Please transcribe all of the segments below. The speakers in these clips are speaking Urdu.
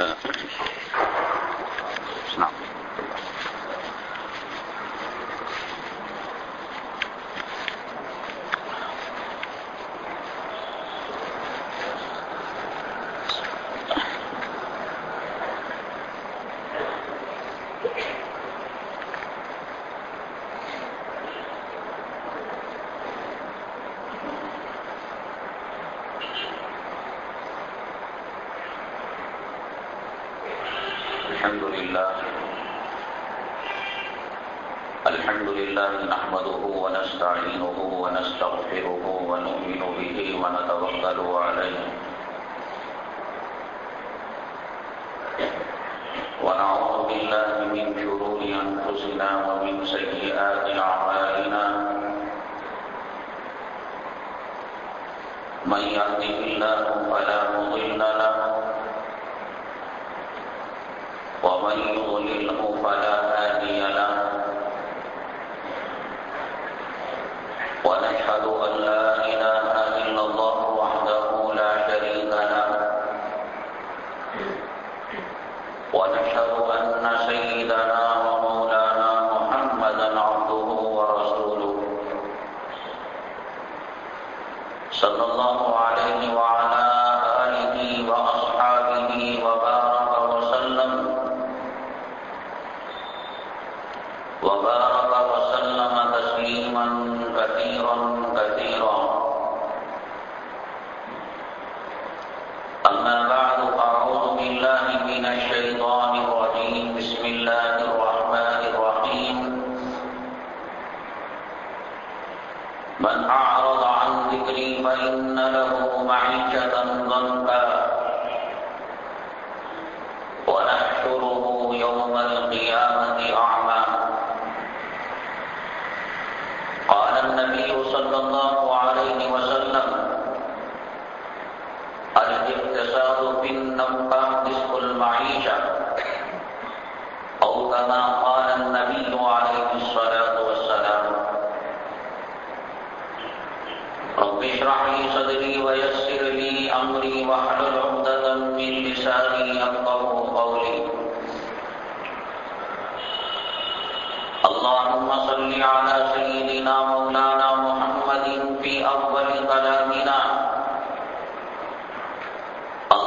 Uh,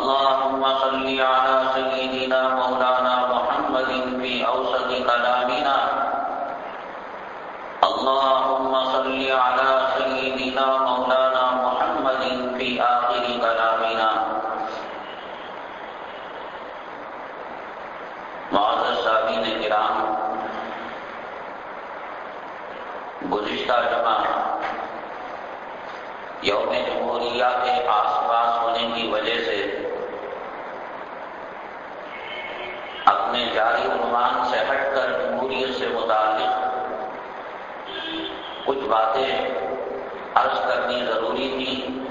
اللهم صل على کچھ باتیں عرض کرنی ضروری تھی۔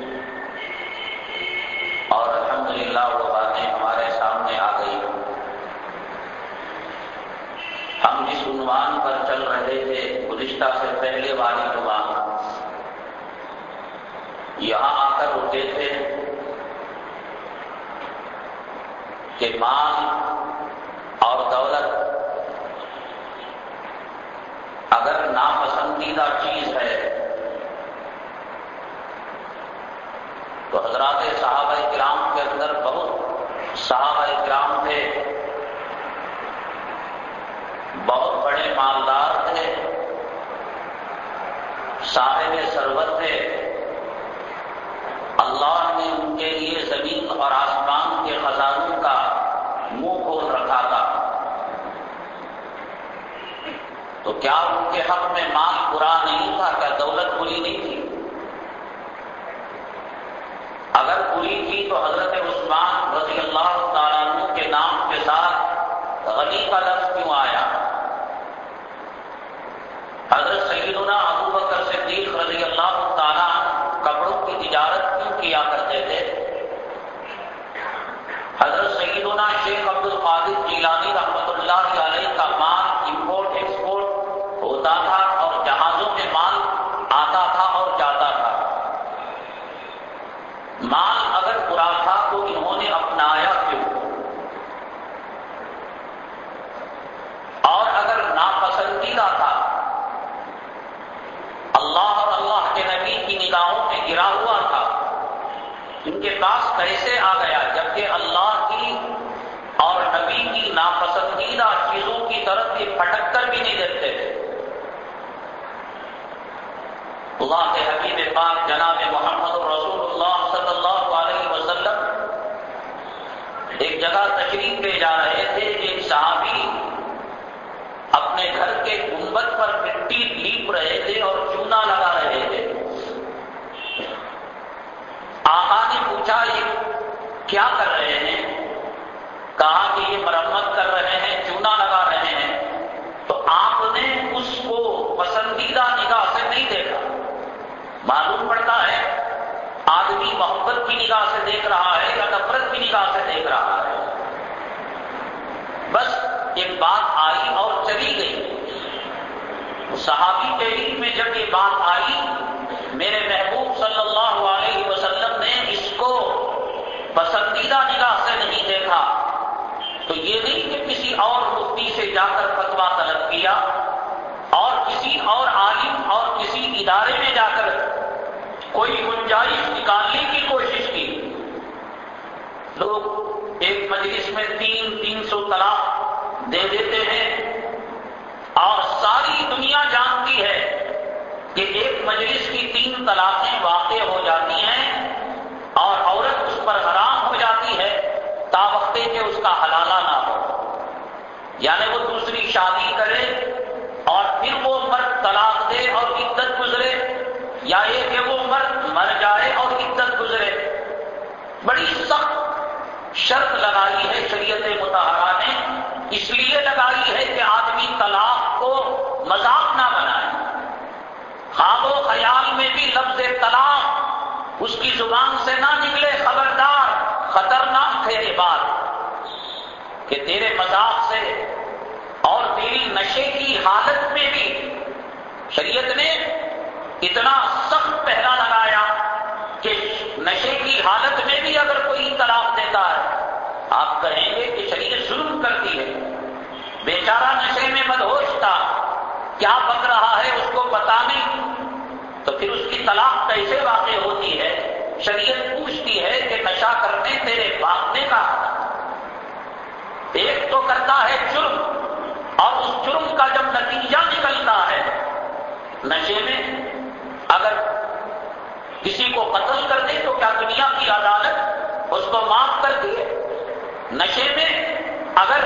اور الحمدللہ وہ باتیں ہمارے سامنے آ گئی۔ ہم جس عنوان پر چل رہے تھے، گزشتہ سے پہلے والی عنوان، یہاں آ کر رکے تھے کہ مال صحابہ اکرام تھے۔ بہت بڑے مالدار تھے۔ صاحب سروت تھے۔ اللہ نے ان کے لیے زمین اور آسمان کے خزانوں کا منہ کھول رکھا تھا۔ تو کیا ان کے حق میں مال برا نہیں تھا؟ کیا دولت بری نہیں تھی؟ اگر بری تھی تو حضرت پتی کا کیوں آیا؟ تشریف لے جا رہے تھے ایک صحابی اپنے گھر کے گنبد پر مٹی لیپ رہے تھے اور چونا لگا رہے تھے۔ آقا نے پوچھا، یہ کیا کر رہے ہیں؟ کہا کہ یہ مرمت کر رہے ہیں، چونا لگا رہے ہیں۔ تو آپ نے اس کو پسندیدہ نگاہ سے نہیں دیکھا۔ معلوم پڑتا ہے، آدمی محبت کی نگاہ سے دیکھ رہا ہے یا نفرت کی نگاہ سے دیکھ رہا ہے۔ بس ایک بات آئی اور چلی گئی۔ صحابی کے علم میں جب یہ بات آئی، میرے محبوب صلی اللہ علیہ وسلم نے اس کو پسندیدہ نگاہ سے نہیں دیکھا۔ تو یہ نہیں کہ کسی اور مفتی سے جا کر فتوا طلب کیا اور کسی اور عالم اور کسی ادارے میں جا کر کوئی گنجائش نکالنے کی کوشش کی۔ لوگ ایک مجلس میں تین تین سو طلاق دے دیتے ہیں اور ساری دنیا جانتی ہے کہ ایک مجلس کی تین طلاقیں واقع ہو جاتی ہیں اور عورت اس پر حرام ہو جاتی ہے تا وقتے کہ اس کا حلالہ نہ ہو۔ یعنی وہ دوسری شادی کرے اور پھر وہ مرد طلاق دے اور عدت گزرے، یا یہ کہ وہ مرد مر جائے اور عدت گزرے۔ بڑی سخت شرط لگائی ہے، شریعت متحرہ نے اس لیے لگائی ہے کہ آدمی طلاق کو مذاق نہ بنائے۔ خواب و خیال میں بھی لفظ طلاق اس کی زبان سے نہ نکلے۔ خبردار، خطرناک ہے یہ بات کہ تیرے مذاق سے اور تیری نشے کی حالت میں بھی شریعت نے اتنا سخت پہلا لگایا۔ کہ نشے کی حالت میں بھی اگر کوئی طلاق دیتا ہے، آپ کہیں گے کہ شریعت ظلم کرتی ہے۔ بیچارہ نشے میں مدہوش تھا۔ کیا بک رہا ہے اس کو پتا نہیں۔ تو پھر اس کی طلاق کیسے واقع ہوتی ہے؟ شریعت پوچھتی ہے کہ نشہ کرنے تیرے باپ نے کہا ایک تو کرتا ہے جرم، اور اس جرم کا جب نتیجہ نکلتا ہے، نشے میں اگر کسی کو قتل کر دے تو کیا دنیا کی عدالت اس کو معاف کر دیے نشے میں اگر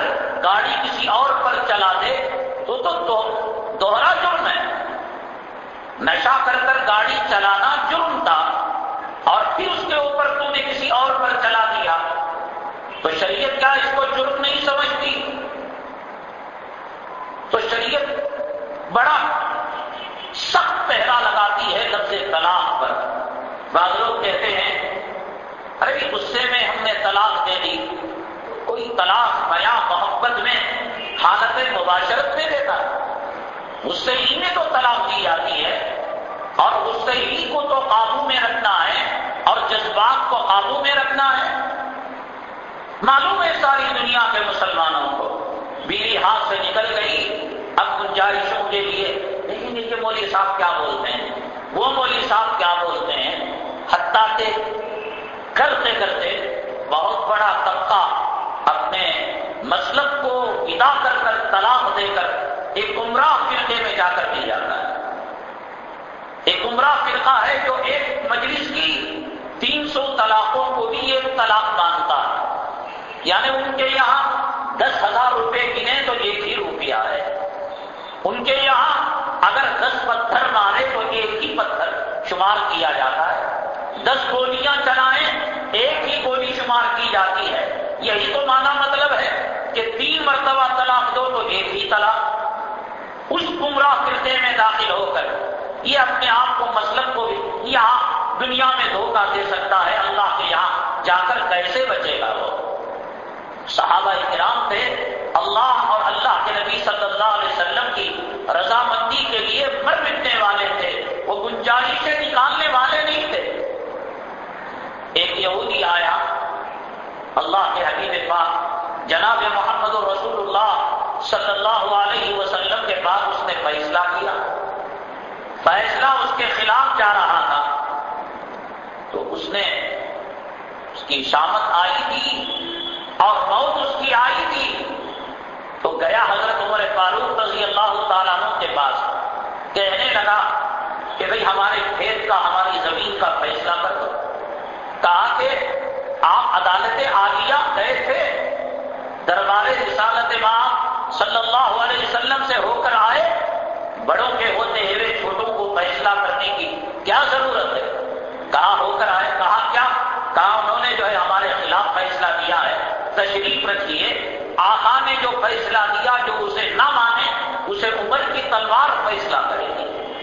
گاڑی کسی اور پر چلا دے تو تو دوہرا جرم ہے۔ نشہ کر کر گاڑی چلانا جرم تھا اور پھر اس کے اوپر تو نے کسی اور پر چلا دیا۔ تو شریعت کیا اس کو جرم نہیں سمجھتی؟ تو شریعت بڑا سخت پہرا لگاتی ہے لفظ طلاق بعض لوگ کہتے ہیں، ارے غصے میں ہم نے طلاق دے دی۔ کوئی طلاق بیا محبت میں حالت مباشرت میں دیتا۔ غصے ہی میں تو طلاق دی جاتی ہے اور غصے ہی کو تو قابو میں رکھنا ہے اور جذبات کو قابو میں رکھنا ہے۔ معلوم ہے ساری دنیا کے مسلمانوں کو، بیوی ہاتھ سے نکل گئی، اب گنجائشوں کے لیے۔ نہیں دیکھیے مولوی صاحب کیا بولتے ہیں؟ وہ مولوی صاحب کیا بولتے ہیں؟ حتیٰ کے کرتے کرتے بہت بڑا طبقہ اپنے مسلک کو ادا کر کر طلاق دے کر ایک عمرہ فرقے میں جا کر مل جاتا ہے۔ ایک عمرہ فرقہ ہے جو ایک مجلس کی تین سو طلاقوں کو بھی ایک طلاق مانتا ہے۔ یعنی ان کے یہاں دس ہزار روپے گنے تو ایک ہی روپیہ ہے۔ ان کے یہاں اگر دس پتھر مارے تو ایک ہی پتھر شمار کیا جاتا ہے۔ دس گولیاں چلائیں، ایک ہی گولی شمار کی جاتی ہے۔ یہی تو مانا مطلب ہے کہ تین مرتبہ طلاق، دو تو ایک ہی طلاق۔ اس گمراہ فرقے میں داخل ہو کر یہ اپنے آپ کو مسلک کو یہاں دنیا میں دھوکہ دے سکتا ہے۔ اللہ کے یہاں جا کر کیسے بچے گا وہ؟ صحابہ کرام تھے۔ اللہ اور اللہ کے نبی صلی اللہ علیہ وسلم کی رضامندی کے لیے مر مٹنے والے تھے۔ وہ گنجائشیں نکالنے والے نہیں تھے۔ ایک یہودی آیا، اللہ کے حبیب پاک، جناب محمد رسول اللہ صلی اللہ علیہ وسلم کے بعد اس نے فیصلہ کیا۔ فیصلہ اس کے خلاف جا رہا تھا۔ تو اس نے اس کی شامت آئی تھی اور موت اس کی آئی تھی۔ تو گیا حضرت عمر فاروق رضی اللہ تعالیٰ کے پاس۔ کہنے لگا کہ بھئی ہمارے کھیت کا، ہماری زمین کا فیصلہ کر دو۔ کہا کہ آپ عدالت عالیہ گئے تھے دربار رسالت ماں صلی اللہ علیہ وسلم سے ہو کر آئے، بڑوں کے ہوتے ہوئے چھوٹوں کو فیصلہ کرنے کی کیا ضرورت ہے؟ کہاں ہو کر آئے کہا کیا؟ کہا انہوں نے جو ہے ہمارے خلاف فیصلہ دیا ہے؟ تشریف رکھیے آقا نے جو فیصلہ دیا، جو اسے نہ مانے، اسے عمر کی تلوار فیصلہ کرے گی۔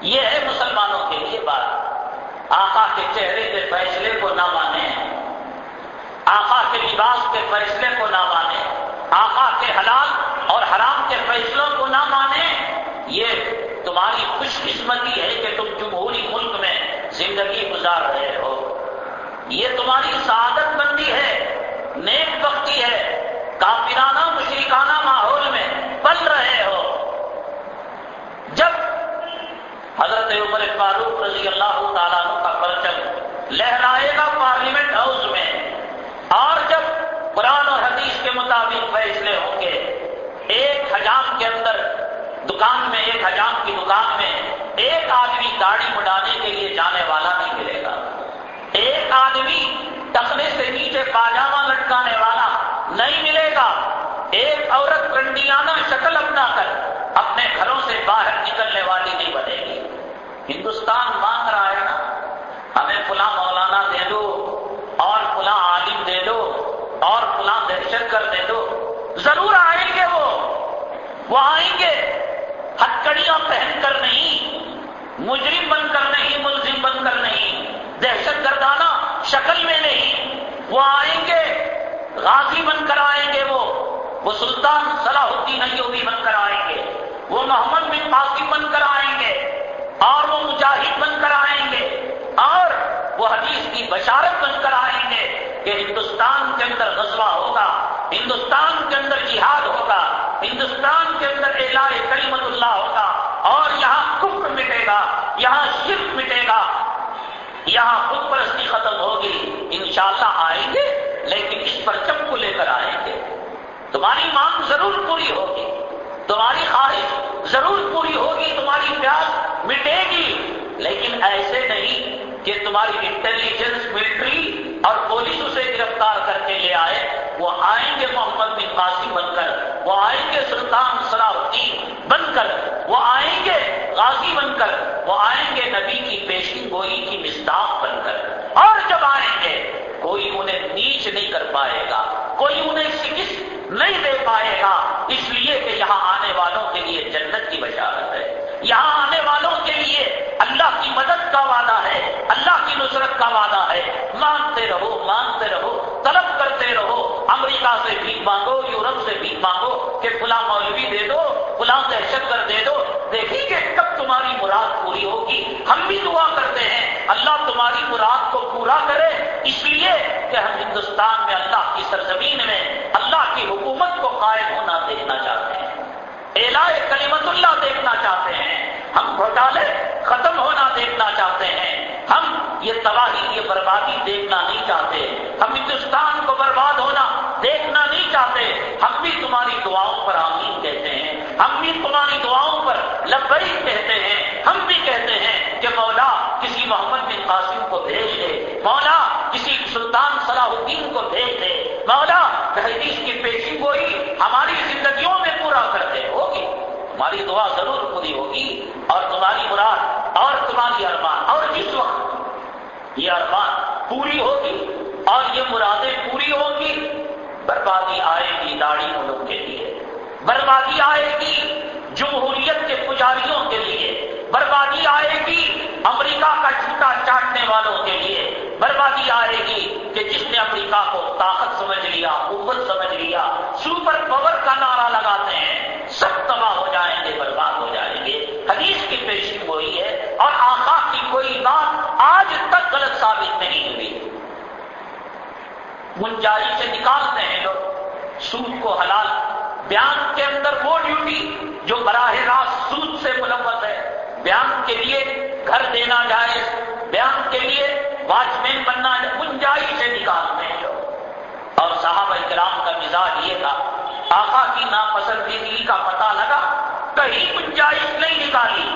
یہ ہے مسلمانوں کے لیے بات۔ آقا کے چہرے کے فیصلے کو نہ مانے۔ آقا کے لباس کے فیصلے کو نہ مانے۔ آقا کے حلال اور حرام کے فیصلوں کو نہ مانے۔ یہ تمہاری خوش قسمتی ہے کہ تم جمہوری ملک میں زندگی گزار رہے ہو۔ یہ تمہاری سعادت بندی ہے، نیک وقتی ہے۔ کافرانہ، مشرکانہ ماحول میں پل رہے ہو جب حضرت عمر فاروق رضی اللہ تعالیٰ کا پرچم لہرائے گا پارلیمنٹ ہاؤس میں۔ اور جب قرآن اور حدیث کے مطابق فیصلے ہوں گے، ایک حجام کے اندر دکان میں، ایک حجام کی دکان میں ایک آدمی گاڑی اڑانے کے لیے جانے والا نہیں ملے گا۔ ایک آدمی ٹکنے سے نیچے پاجامہ لٹکانے والا نہیں ملے گا۔ ایک عورت کنڈیانہ شکل اپنا کر اپنے گھروں سے باہر نکلنے والی نہیں بنے گی۔ ہندوستان مانگ رہا ہے نا، ہمیں فلاں مولانا دے دو، اور فلاں عالم دے دو، اور فلاں دہشت کر دے دو۔ ضرور آئیں گے وہ وہ آئیں گے۔ ہتکڑیاں پہن کر نہیں، مجرم بن کر نہیں، ملزم بن کر نہیں، دہشت گردانہ شکل میں نہیں، وہ آئیں گے، غازی بن کر آئیں گے وہ۔ وہ سلطان صلاح الدین ایوبی بن کر آئیں گے، وہ محمد بن قاسم بن کر آئیں گے اور وہ مجاہد بن کر آئیں گے اور وہ حدیث کی بشارت بن کر آئیں گے کہ ہندوستان کے اندر غزوہ ہوگا، ہندوستان کے اندر جہاد ہوگا، ہندوستان کے اندر اعلان کلیمت اللہ ہوگا اور یہاں کفر مٹے گا، یہاں شرک مٹے گا۔ یہاں خود پرستی ختم ہوگی، انشاءاللہ آئیں گے، لیکن اس پر کو لے کر آئیں گے۔ تمہاری مانگ ضرور پوری ہوگی۔ تمہاری خواہش ضرور پوری ہوگی، تمہاری پیاس مٹے گی۔ لیکن ایسے نہیں کہ تمہاری انٹیلیجنس ملٹری اور پولیس اسے گرفتار کر کے لے آئے۔ وہ آئیں گے محمد بن قاسم بن کر، وہ آئیں گے سلطان صلاح الدین بن کر، وہ آئیں گے غازی بن کر، وہ آئیں گے نبی کی پیشین گوئی کی مستاق بن کر۔ اور جب آئیں گے، کوئی انہیں نیچ نہیں کر پائے گا، کوئی انہیں شکست نہیں دے پائے گا، اس لیے کہ یہاں آنے والوں کے لیے جنت کی بشارت ہے۔ یہاں آنے والوں کے لیے اللہ کی مدد کا وعدہ ہے، اللہ کی نصرت کا وعدہ ہے۔ مانگتے رہو مانگتے رہو، طلب کرتے رہو۔ امریکہ سے بھی مانگو، یورپ سے بھی مانگو کہ فلاں مولوی دے دو، فلاں دہشت کر دے دو۔ دیکھیں گے کب تمہاری مراد پوری ہوگی۔ ہم بھی دعا کرتے ہیں، اللہ تمہاری مراد کو پورا کرے۔ اس لیے کہ ہم ہندوستان میں اللہ کی سرزمین میں، اللہ کی حکومت کو قائم ہونا دیکھنا چاہتے ہیں۔ اعلائے کلیمت اللہ دیکھنا چاہتے ہیں۔ ہم گھوٹالے ختم ہونا دیکھنا چاہتے ہیں۔ ہم یہ تباہی، یہ بربادی دیکھنا نہیں چاہتے۔ ہم ہندوستان کو برباد ہونا دیکھنا نہیں چاہتے۔ ہم بھی تمہاری دعاؤں پر آمین کہتے ہیں۔ ہم بھی تمہاری دعاؤں پر لبئی کہتے ہیں۔ ہم بھی کہتے ہیں کہ مولا کسی محمد بن قاسم کو بھیج دے۔ مولا کسی سلطان صلاح الدین کو بھیج دے۔ مولا حدیث کی پیشی گوئی ہماری زندگیوں میں پورا کر دے، ہوگی۔ تمہاری دعا ضرور پوری ہوگی۔ اور تمہاری مراد، اور تمہاری ارمان، اور جس وقت یہ ارمان پوری ہوگی، اور یہ مرادیں پوری ہوگی، بربادی آئے گی داڑھی ملک کے لیے۔ بربادی آئے گی جمہوریت کے پجاریوں کے لیے۔ بربادی آئے گی امریکہ کا جھوٹا چاٹنے والوں کے لیے۔ بربادی آئے گی کہ جس نے امریکہ کو طاقت سمجھ لیا، قوت سمجھ لیا سپر پاور کا نعرہ لگاتے ہیں، سب تباہ ہو جائیں گے، برباد ہو جائیں گے۔ حدیث کی پیشی وہی ہے اور آقا کی کوئی بات آج تک غلط ثابت نہیں ہوئی۔ گنجائش سے نکالتے ہیں لوگ۔ سود کو حلال، بیان کے اندر وہ ڈیوٹی جو براہ راست سود سے ملوث ہے۔ بیان کے لیے گھر دینا جائے بیان کے لیے واچ مین بننا گنجائش ہے نکاح میں جو۔ اور صحابہ اکرام کا مزاج یہ تھا، آقا کی ناپسندیدگی کا پتہ لگا، کہیں گنجائش نہیں نکالی۔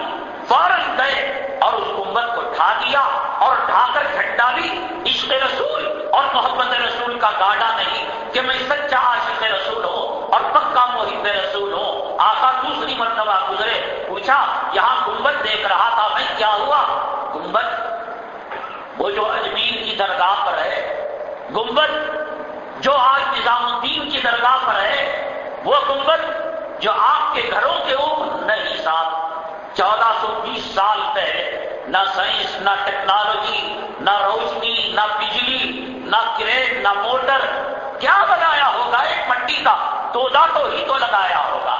فوراً گئے اور اس امت کو ڈھا دیا اور ڈھا کر جھنڈا بھی عشق رسول اور محبت رسول کا گاڑا نہیں کہ میں سچا عاشق رسول ہوں اور پکا محب رسول ہوں۔ آقا دوسری مرتبہ گزرے، پوچھا، یہاں گنبد دیکھ رہا تھا، میں کیا ہوا؟ گنبد، وہ جو اجمیر کی درگاہ پر ہے، گنبد جو آج نظام الدین کی درگاہ پر ہے، وہ گنبد جو آپ کے گھروں کے اوپر نہیں صاحب چودہ سو بیس سال پہلے نہ سائنس، نہ ٹیکنالوجی، نہ روشنی، نہ بجلی، نہ کریٹ نہ موٹر، کیا بنایا ہوگا ایک مٹی کا؟ تودا تو ہی تو لگایا ہوگا۔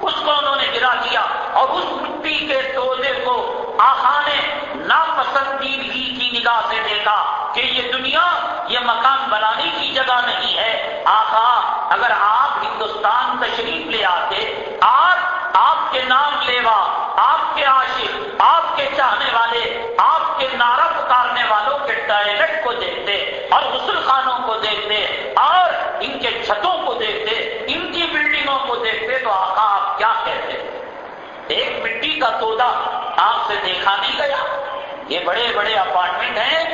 اس کو انہوں نے گرا دیا اور اس مٹی کے تودے کو آخا نے ناپسندیدگی کی نگاہ سے دیکھا کہ یہ دنیا، یہ مکان بنانے کی جگہ نہیں ہے۔ آخا اگر آپ ہندوستان تشریف لے آتے، آپ آپ کے نام لیوا، آپ کے عاشق، آپ کے چاہنے والے، آپ کے نعرہ پکارنے والوں کے ٹوائلٹ کو دیکھتے، اور غسل خانوں کو دیکھتے، اور ان کے چھتوں کو دیکھتے، ان کی بلڈنگوں کو دیکھتے، تو آقا آپ کیا کہتے؟ ایک مٹی کا تودا آپ سے دیکھا نہیں گیا؟ یہ بڑے بڑے اپارٹمنٹ ہیں،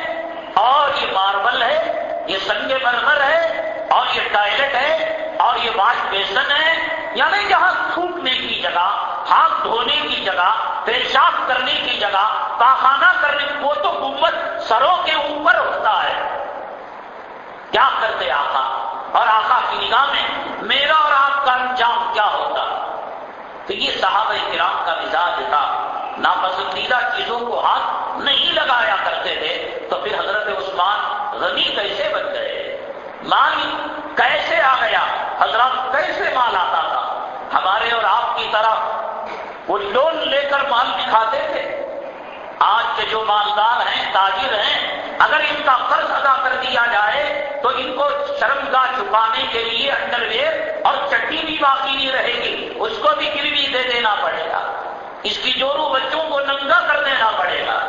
اور یہ ماربل ہے، یہ سنگ مرمر ہے، اور یہ ٹوائلٹ ہے، اور یہ واش بیسن ہے یعنی جہاں تھوکنے کی جگہ، ہاتھ دھونے کی جگہ، پیشاب کرنے کی جگہ پاخانہ کرنے، وہ تو گمت سروں کے اوپر ہوتا ہے۔ کیا کرتے آقا؟ اور آقا کی نگاہ میں میرا اور آپ کا انجام کیا ہوتا؟ تو یہ صحابہ کرام کا مزاج تھا۔ ناپسندیدہ چیزوں کو ہاتھ نہیں لگایا کرتے تھے، تو پھر حضرت عثمان غنی کیسے بن گئے؟ مال کیسے آ گیا؟ حضرات کیسے مال آتا تھا؟ ہمارے اور آپ کی طرح وہ لون لے کر مال دکھاتے تھے۔ آج کے جو مالدار ہیں، تاجر ہیں، اگر ان کا قرض ادا کر دیا جائے تو ان کو شرمگاہ چھپانے کے لیے انڈر ویئر اور چٹی بھی باقی نہیں رہے گی۔ اس کو بھی گروی دے دینا پڑے گا۔ اس کی جورو بچوں کو ننگا کر دینا پڑے گا۔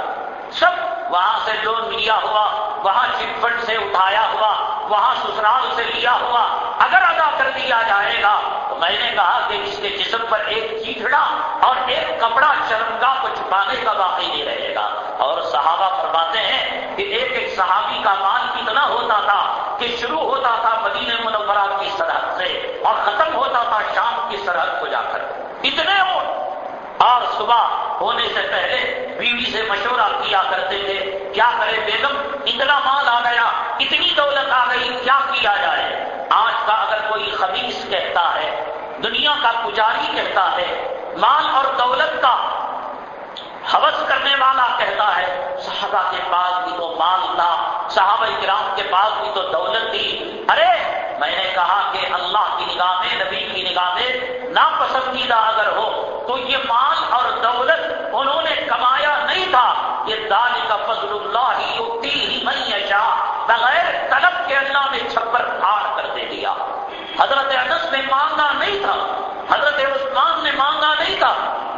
سب وہاں سے لون لیا ہوا، وہاں چٹ فنڈ سے اٹھایا ہوا، وہاں سسرال سے لیا ہوا۔ اگر ادا کر دیا جائے گا میں نے کہا کہ اس کے جسم پر ایک چیٹڑا اور ایک کپڑا شرمگاہ کو چھپانے کا باقی نہیں رہے گا۔ اور صحابہ فرماتے ہیں کہ ایک ایک صحابی کا مال کتنا ہوتا تھا کہ شروع ہوتا تھا مدینہ منورہ کی سرحد سے اور ختم ہوتا تھا شام کی سرحد کو جا کر۔ اتنے اور صبح ہونے سے پہلے بیوی سے مشورہ کیا کرتے تھے، کیا کرے بیگم؟ اتنا مال آ گیا، اتنی دولت آ گئی، کیا کیا جائے؟ آج کا اگر کوئی خبیص کہتا ہے، دنیا کا پجاری کہتا ہے، مال اور دولت کا حوث کرنے والا کہتا ہے، صحابہ کے پاس بھی تو مال تھا، صحابہ کرام کے پاس بھی تو دولت تھی۔ ارے، میں نے کہا کہ اللہ کی نگاہ میں نبی کی نگاہ میں ناپسندیدہ اگر ہو، تو یہ مال اور دولت انہوں نے کمایا نہیں تھا۔ یہ دال کا فضل اللہ ہی اٹھتی ہی بغیر طلب کے اللہ نے چھپر پھاڑ کر حضرت انس نے مانگا نہیں تھا۔ حضرت عثمان نے مانگا نہیں تھا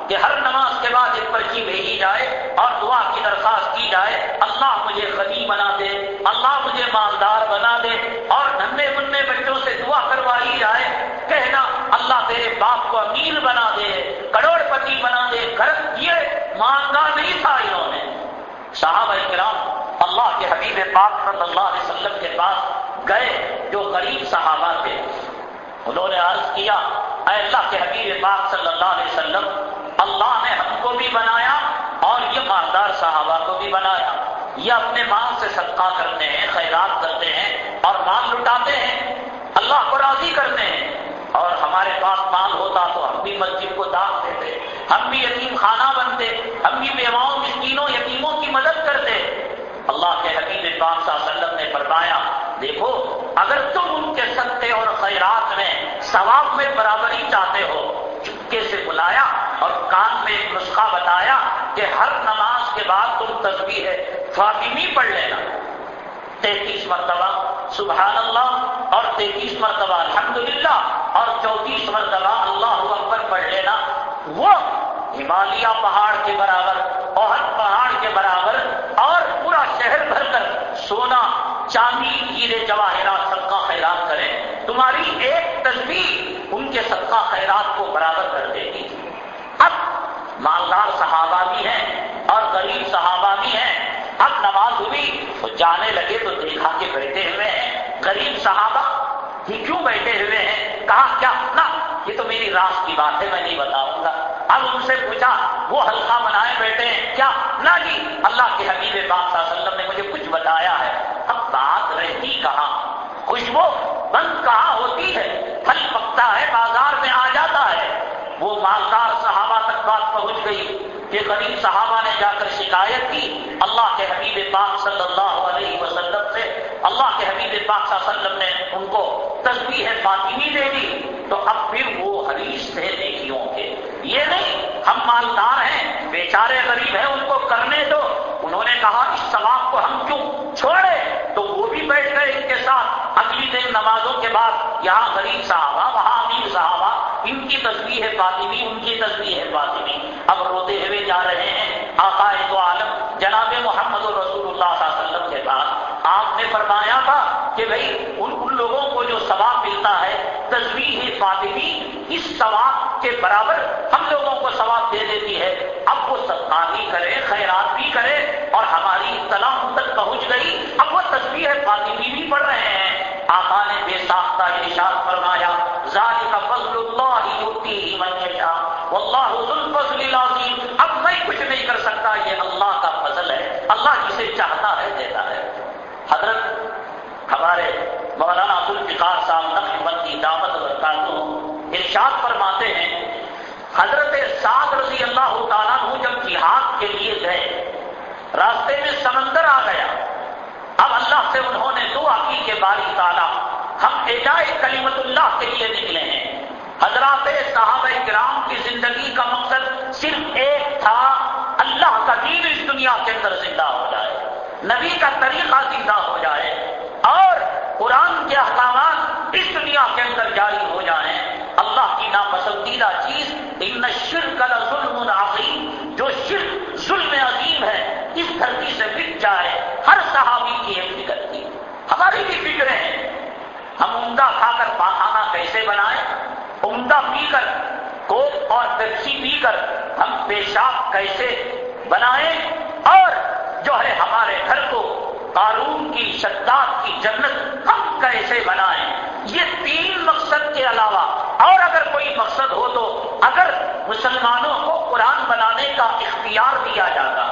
کہ ہر نماز کے بعد ایک پرچی بھیجی جائے اور دعا کی درخواست کی جائے۔ اللہ مجھے غنی بنا دے، اللہ مجھے مالدار بنا دے اور ننے منہ بچوں سے دعا کروائی جائے۔ کہنا، اللہ تیرے باپ کو امیر بنا دے کروڑ پتی بنا دے کر یہ مانگا نہیں تھا انہوں نے۔ صحابہ کرام اللہ کے حبیب پاک صلی اللہ علیہ وسلم کے پاس گئے جو غریب صحابہ تھے۔ انہوں نے عرض کیا، اے اللہ کے حبیب پاک صلی اللہ علیہ وسلم، اللہ نے ہم کو بھی بنایا اور یہ مالدار صحابہ کو بھی بنایا۔ یہ اپنے مال سے صدقہ کرتے ہیں، خیرات کرتے ہیں اور مال لٹاتے ہیں۔ اللہ کو راضی کرتے ہیں۔ اور ہمارے پاس مال ہوتا تو ہم بھی مسجد کو دان دیتے، ہم بھی یتیم خانہ بنتے، ہم بھی بیواؤں، مسکینوں، یتیموں کی مدد کرتے۔ اللہ کے حبیب پاک اگر تم ان کے ستے اور خیرات میں ثواب میں برابری چاہتے ہو، چپکے سے بلایا اور کان میں ایک نسخہ بتایا کہ ہر نماز کے بعد تم تصویر فاطمی پڑھ لینا۔ تینتیس مرتبہ سبحان اللہ اور تینتیس مرتبہ الحمدللہ، اور چونتیس مرتبہ اللہ اکبر پڑھ لینا۔ وہ ہمالیہ پہاڑ کے برابر، اوہد پہاڑ کے برابر، اور پورا شہر بھر کر سونا چاندی ہیرے جواہرات صدقہ خیرات کریں، تمہاری ایک تصویر ان کے صدقہ خیرات کو برابر کر دے گی۔ اب مالدار صحابہ بھی ہیں اور غریب صحابہ بھی ہیں۔ اب نماز ہوئی تو جانے لگے تو دیکھا کہ بیٹھے ہوئے ہیں۔ غریب صحابہ یہ کیوں بیٹھے ہوئے ہیں؟ کہا، کیا نہ یہ تو میری راس کی بات ہے، میں نہیں بتاؤں گا۔ اب ان سے پوچھا، وہ حلقہ بنائے بیٹھے ہیں۔ کیا نہ جی؟ اللہ کے حبیب پاک صلی اللہ علیہ وسلم نے مجھے کچھ بتایا ہے۔ بات رہتی کہاں خوشبو بند کہاں ہوتی ہے۔ پھل پکتا ہے، بازار میں آ جاتا ہے۔ وہ مالدار صحابہ تک بات پہنچ گئی کہ غریب صحابہ نے جا کر شکایت کی۔ اللہ کے حبیب پاک صلی اللہ علیہ وسلم سے اللہ کے حبیب پاک صلی اللہ علیہ وسلم نے ان کو تصویر فاطمی دے دی۔ تو اب پھر وہ حریث تھے دیکھیوں کے۔ یہ نہیں، ہم مالدار ہیں، بیچارے غریب ہیں، ان کو کرنے دو۔ انہوں نے کہا، اس ثواب کو ہم کیوں چھوڑے؟ تو وہ بھی بیٹھ گئے ان کے ساتھ۔ اگلی دن نمازوں کے بعد یہاں غریب صحابہ، وہاں امیر صحابہ، ان کی تصویر ہے فاطمی، ان کی تصویر ہے فاطمی۔ اب روتے ہوئے جا رہے ہیں آقا تو عالم، جناب محمد رسول اللہ صلی اللہ علیہ وسلم کے پاس۔ آپ نے فرمایا تھا کہ بھائی ان ان لوگوں کو جو ثواب ملتا ہے تصویر فاطمی اس ثواب کے برابر ہم لوگوں کو ثواب دے دیتی ہے۔ اب وہ صدقہ بھی کرے خیرات بھی کرے اور ہماری اطلاع تک پہنچ گئی۔ اب وہ تصویر فاطمی بھی پڑھ رہے ہیں۔ آقا نے بے ساختہ ارشاد فرمایا، ذالک کا فضل اللہ ہوتی ہی منشا واللہ ذو الفضل العظیم۔ اب میں کچھ نہیں کر سکتا، یہ اللہ کا فضل ہے۔ اللہ جسے چاہتا ہے دیتا ہے۔ حضرت ہمارے مولانا عبد الفقار صاحب نقش بند کی دعوت برکاتوں ارشاد فرماتے ہیں، حضرت سعد رضی اللہ تعالیٰ جب جہاد کے لیے گئے، راستے میں سمندر آ گیا۔ اب اللہ سے انہوں نے دعا کی کہ باری تعالیٰ، ہم ایجائے کلیمت اللہ کے لیے نکلے ہیں۔ حضرات صحابہ کرام کی زندگی کا مقصد صرف ایک تھا، اللہ کا دین اس دنیا کے اندر زندہ ہو جائے، نبی کا طریقہ زندہ ہو جائے۔ قرآن کے احکامات اس دنیا کے اندر جاری ہو جائیں۔ اللہ کی ناپسندیدہ چیز ان شرک ظلم عظیم، جو شرک ظلم عظیم ہے، اس دھرتی سے بک جائے۔ ہر صحابی کی ایک فکر تھی۔ ہماری بھی فکریں ہیں ہم عمدہ کھا کر پاخانہ کیسے بنائیں؟ عمدہ پی کر کوک اور پیپسی پی کر ہم پیشاب کیسے بنائیں؟ اور جو ہے ہمارے گھر کو قانون کی شداد کی جنت ہم کیسے بنائیں۔ یہ تین مقصد کے علاوہ اور اگر کوئی مقصد ہو تو اگر مسلمانوں کو قرآن بنانے کا اختیار دیا جاتا،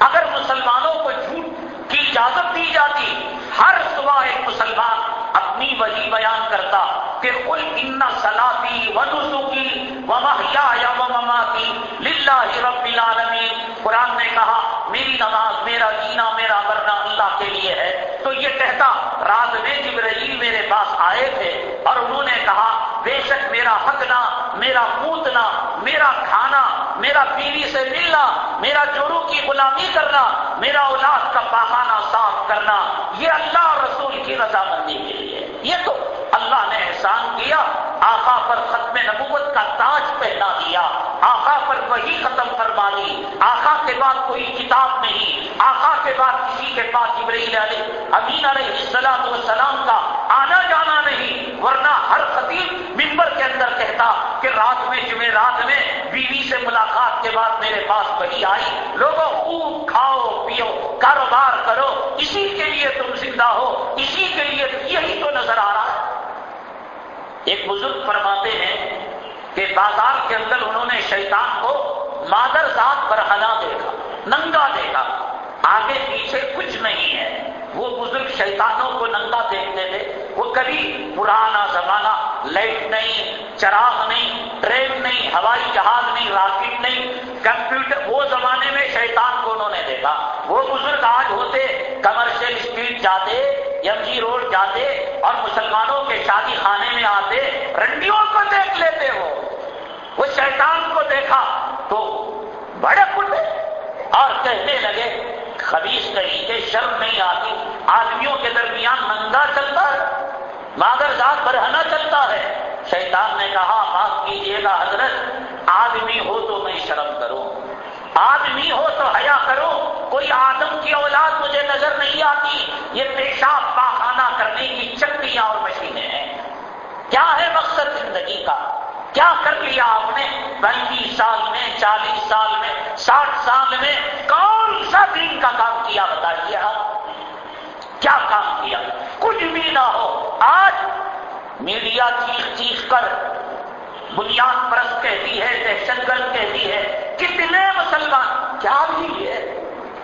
اگر مسلمانوں کو جھوٹ کی اجازت دی جاتی، ہر صبح ایک مسلمان اپنی وہی بیان کرتا کہ کل ان سلاتی و نسخی و محیا یا و مماتی للہ رب العالمین۔ قرآن نے کہا میری نماز، میرا جینا، میرا مرنا اللہ کے لیے ہے۔ تو یہ کہتا، رات میں جبرائیل میرے پاس آئے تھے اور انہوں نے کہا، بے شک میرا حقنا میرا پوتنا میرا کھانا، میرا بیوی سے ملنا، میرا چورو کی غلامی کرنا، میرا اولاد کا پاخانہ صاف کرنا، یہ اللہ اور رسول کی رضامندی کے لیے۔ یہ تو اللہ نے احسان کیا۔ آقا پر ختم نبوت کا تاج پہنا دیا آقا پر وہی ختم فرما دی آقا کے بعد کوئی کتاب نہیں۔ آقا کے بعد کسی کے پاس ابراہیل علیہ امین علیہ السلام والسلام کا آنا جانا نہیں۔ ورنہ ہر خطیب ممبر کے اندر کہتا کہ رات میں جمعے رات میں بیوی سے ملاقات کے بعد میرے پاس وہی آئی۔ لوگوں، خوب کھاؤ، پیو، کاروبار کرو۔ اسی کے لیے تم زندہ ہو۔ اسی کے لیے یہی تو نظر آ رہا ہے۔ ایک بزرگ فرماتے ہیں کہ بازار کے اندر انہوں نے شیطان کو مادر ذات برہنا دیکھا، ننگا دیکھا۔ آگے پیچھے کچھ نہیں ہے۔ وہ بزرگ شیطانوں کو ننگا دیکھتے تھے۔ وہ کبھی پرانا زمانہ، لائٹ نہیں، چراغ نہیں، ٹرین نہیں، ہوائی جہاز نہیں، راکٹ نہیں، کمپیوٹر، وہ زمانے میں شیطان کو انہوں نے دیکھا۔ وہ بزرگ آج ہوتے کمرشل اسٹریٹ جاتے، ایم جی روڈ جاتے اور مسلمانوں شادی خانے میں آتے، رنڈیوں کو دیکھ لیتے وہ۔ وہ شیطان کو دیکھا تو بڑے اٹھے اور کہنے لگے، خبیص طریقے شرم نہیں آتی، آدمیوں کے درمیان ننگا چلتا ہے، مادر ذات برہنا چلتا ہے۔ شیطان نے کہا، معاف کیجیے گا حضرت، آدمی ہو تو میں شرم کروں، آدمی ہو تو حیا کرو کوئی آدم کی اولاد مجھے نظر نہیں آتی۔ یہ پیشاب پاخانہ کرنے کی چکریاں اور مشینیں ہیں۔ کیا ہے مقصد زندگی کا؟ کیا کر لیا آپ نے؟ پینتیس سال میں، چالیس سال میں، ساٹھ سال میں کون سا دین کا کام کیا بتائیے آپ؟ کیا کام کیا؟ کچھ بھی نہ ہو۔ آج میڈیا چیخ چیخ کر بنیاد پرست کہتی ہے، دہشت گرد کہتی ہے، کتنے مسلمان، کیا بھی ہے؟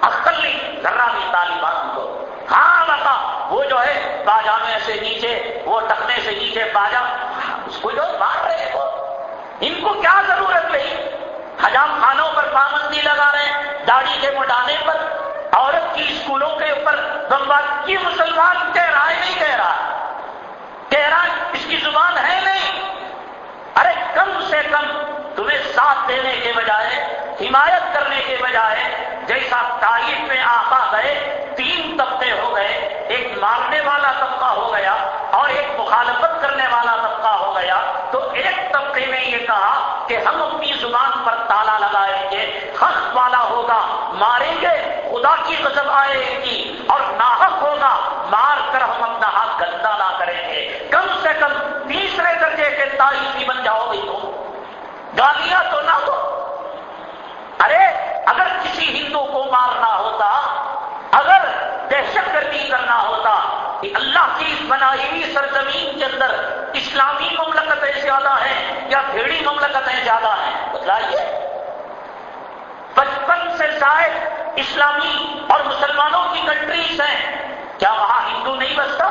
اکلی ذرا بھی طالبان کو۔ ہاں بتا وہ جو ہے، باجامے سے نیچے، وہ ٹکنے سے نیچے باجا، اس کو جو مار رہے ہو ان کو کیا ضرورت نہیں حجام خانوں پر پابندی لگا رہے ہیں، داڑھی کے مٹانے پر، عورت کی اسکولوں کے اوپر۔ بمبار کی مسلمان کہہ رہا ہے، نہیں کہہ رہا۔ کہہ رہا اس کی زبان ہے نہیں۔ ارے، کم سے کم تمہیں ساتھ دینے کے بجائے حمایت کرنے کے بجائے جیسا تعلیم میں آقا گئے تین طبقے ہو گئے، ایک مارنے والا طبقہ ہو گیا اور ایک مخالفت کرنے والا طبقہ ہو گیا۔ تو ایک طبقے نے یہ کہا کہ ہم اپنی زبان پر تالا لگائیں گے حق والا ہوگا، ماریں گے، خدا کی قسم آئے گی اور ناحق ہوگا، مار کر ہم اپنا ہاتھ گندا نہ کریں گے۔ کم سے کم تیسرے درجے کے تاریخی بن جاؤ گی تم گالیاں تو نہ دو۔ ارے، اگر کسی ہندو کو مارنا ہوتا، اگر دہشت گردی کرنا ہوتا کہ اللہ کی بنائی ہوئی سرزمین کے اندر اسلامی مملکتیں زیادہ ہیں یا بھیڑی مملکتیں زیادہ ہیں، بتلائیے؟ بچپن سے زائد اسلامی اور مسلمانوں کی کنٹریز ہیں۔ کیا وہاں ہندو نہیں بستا؟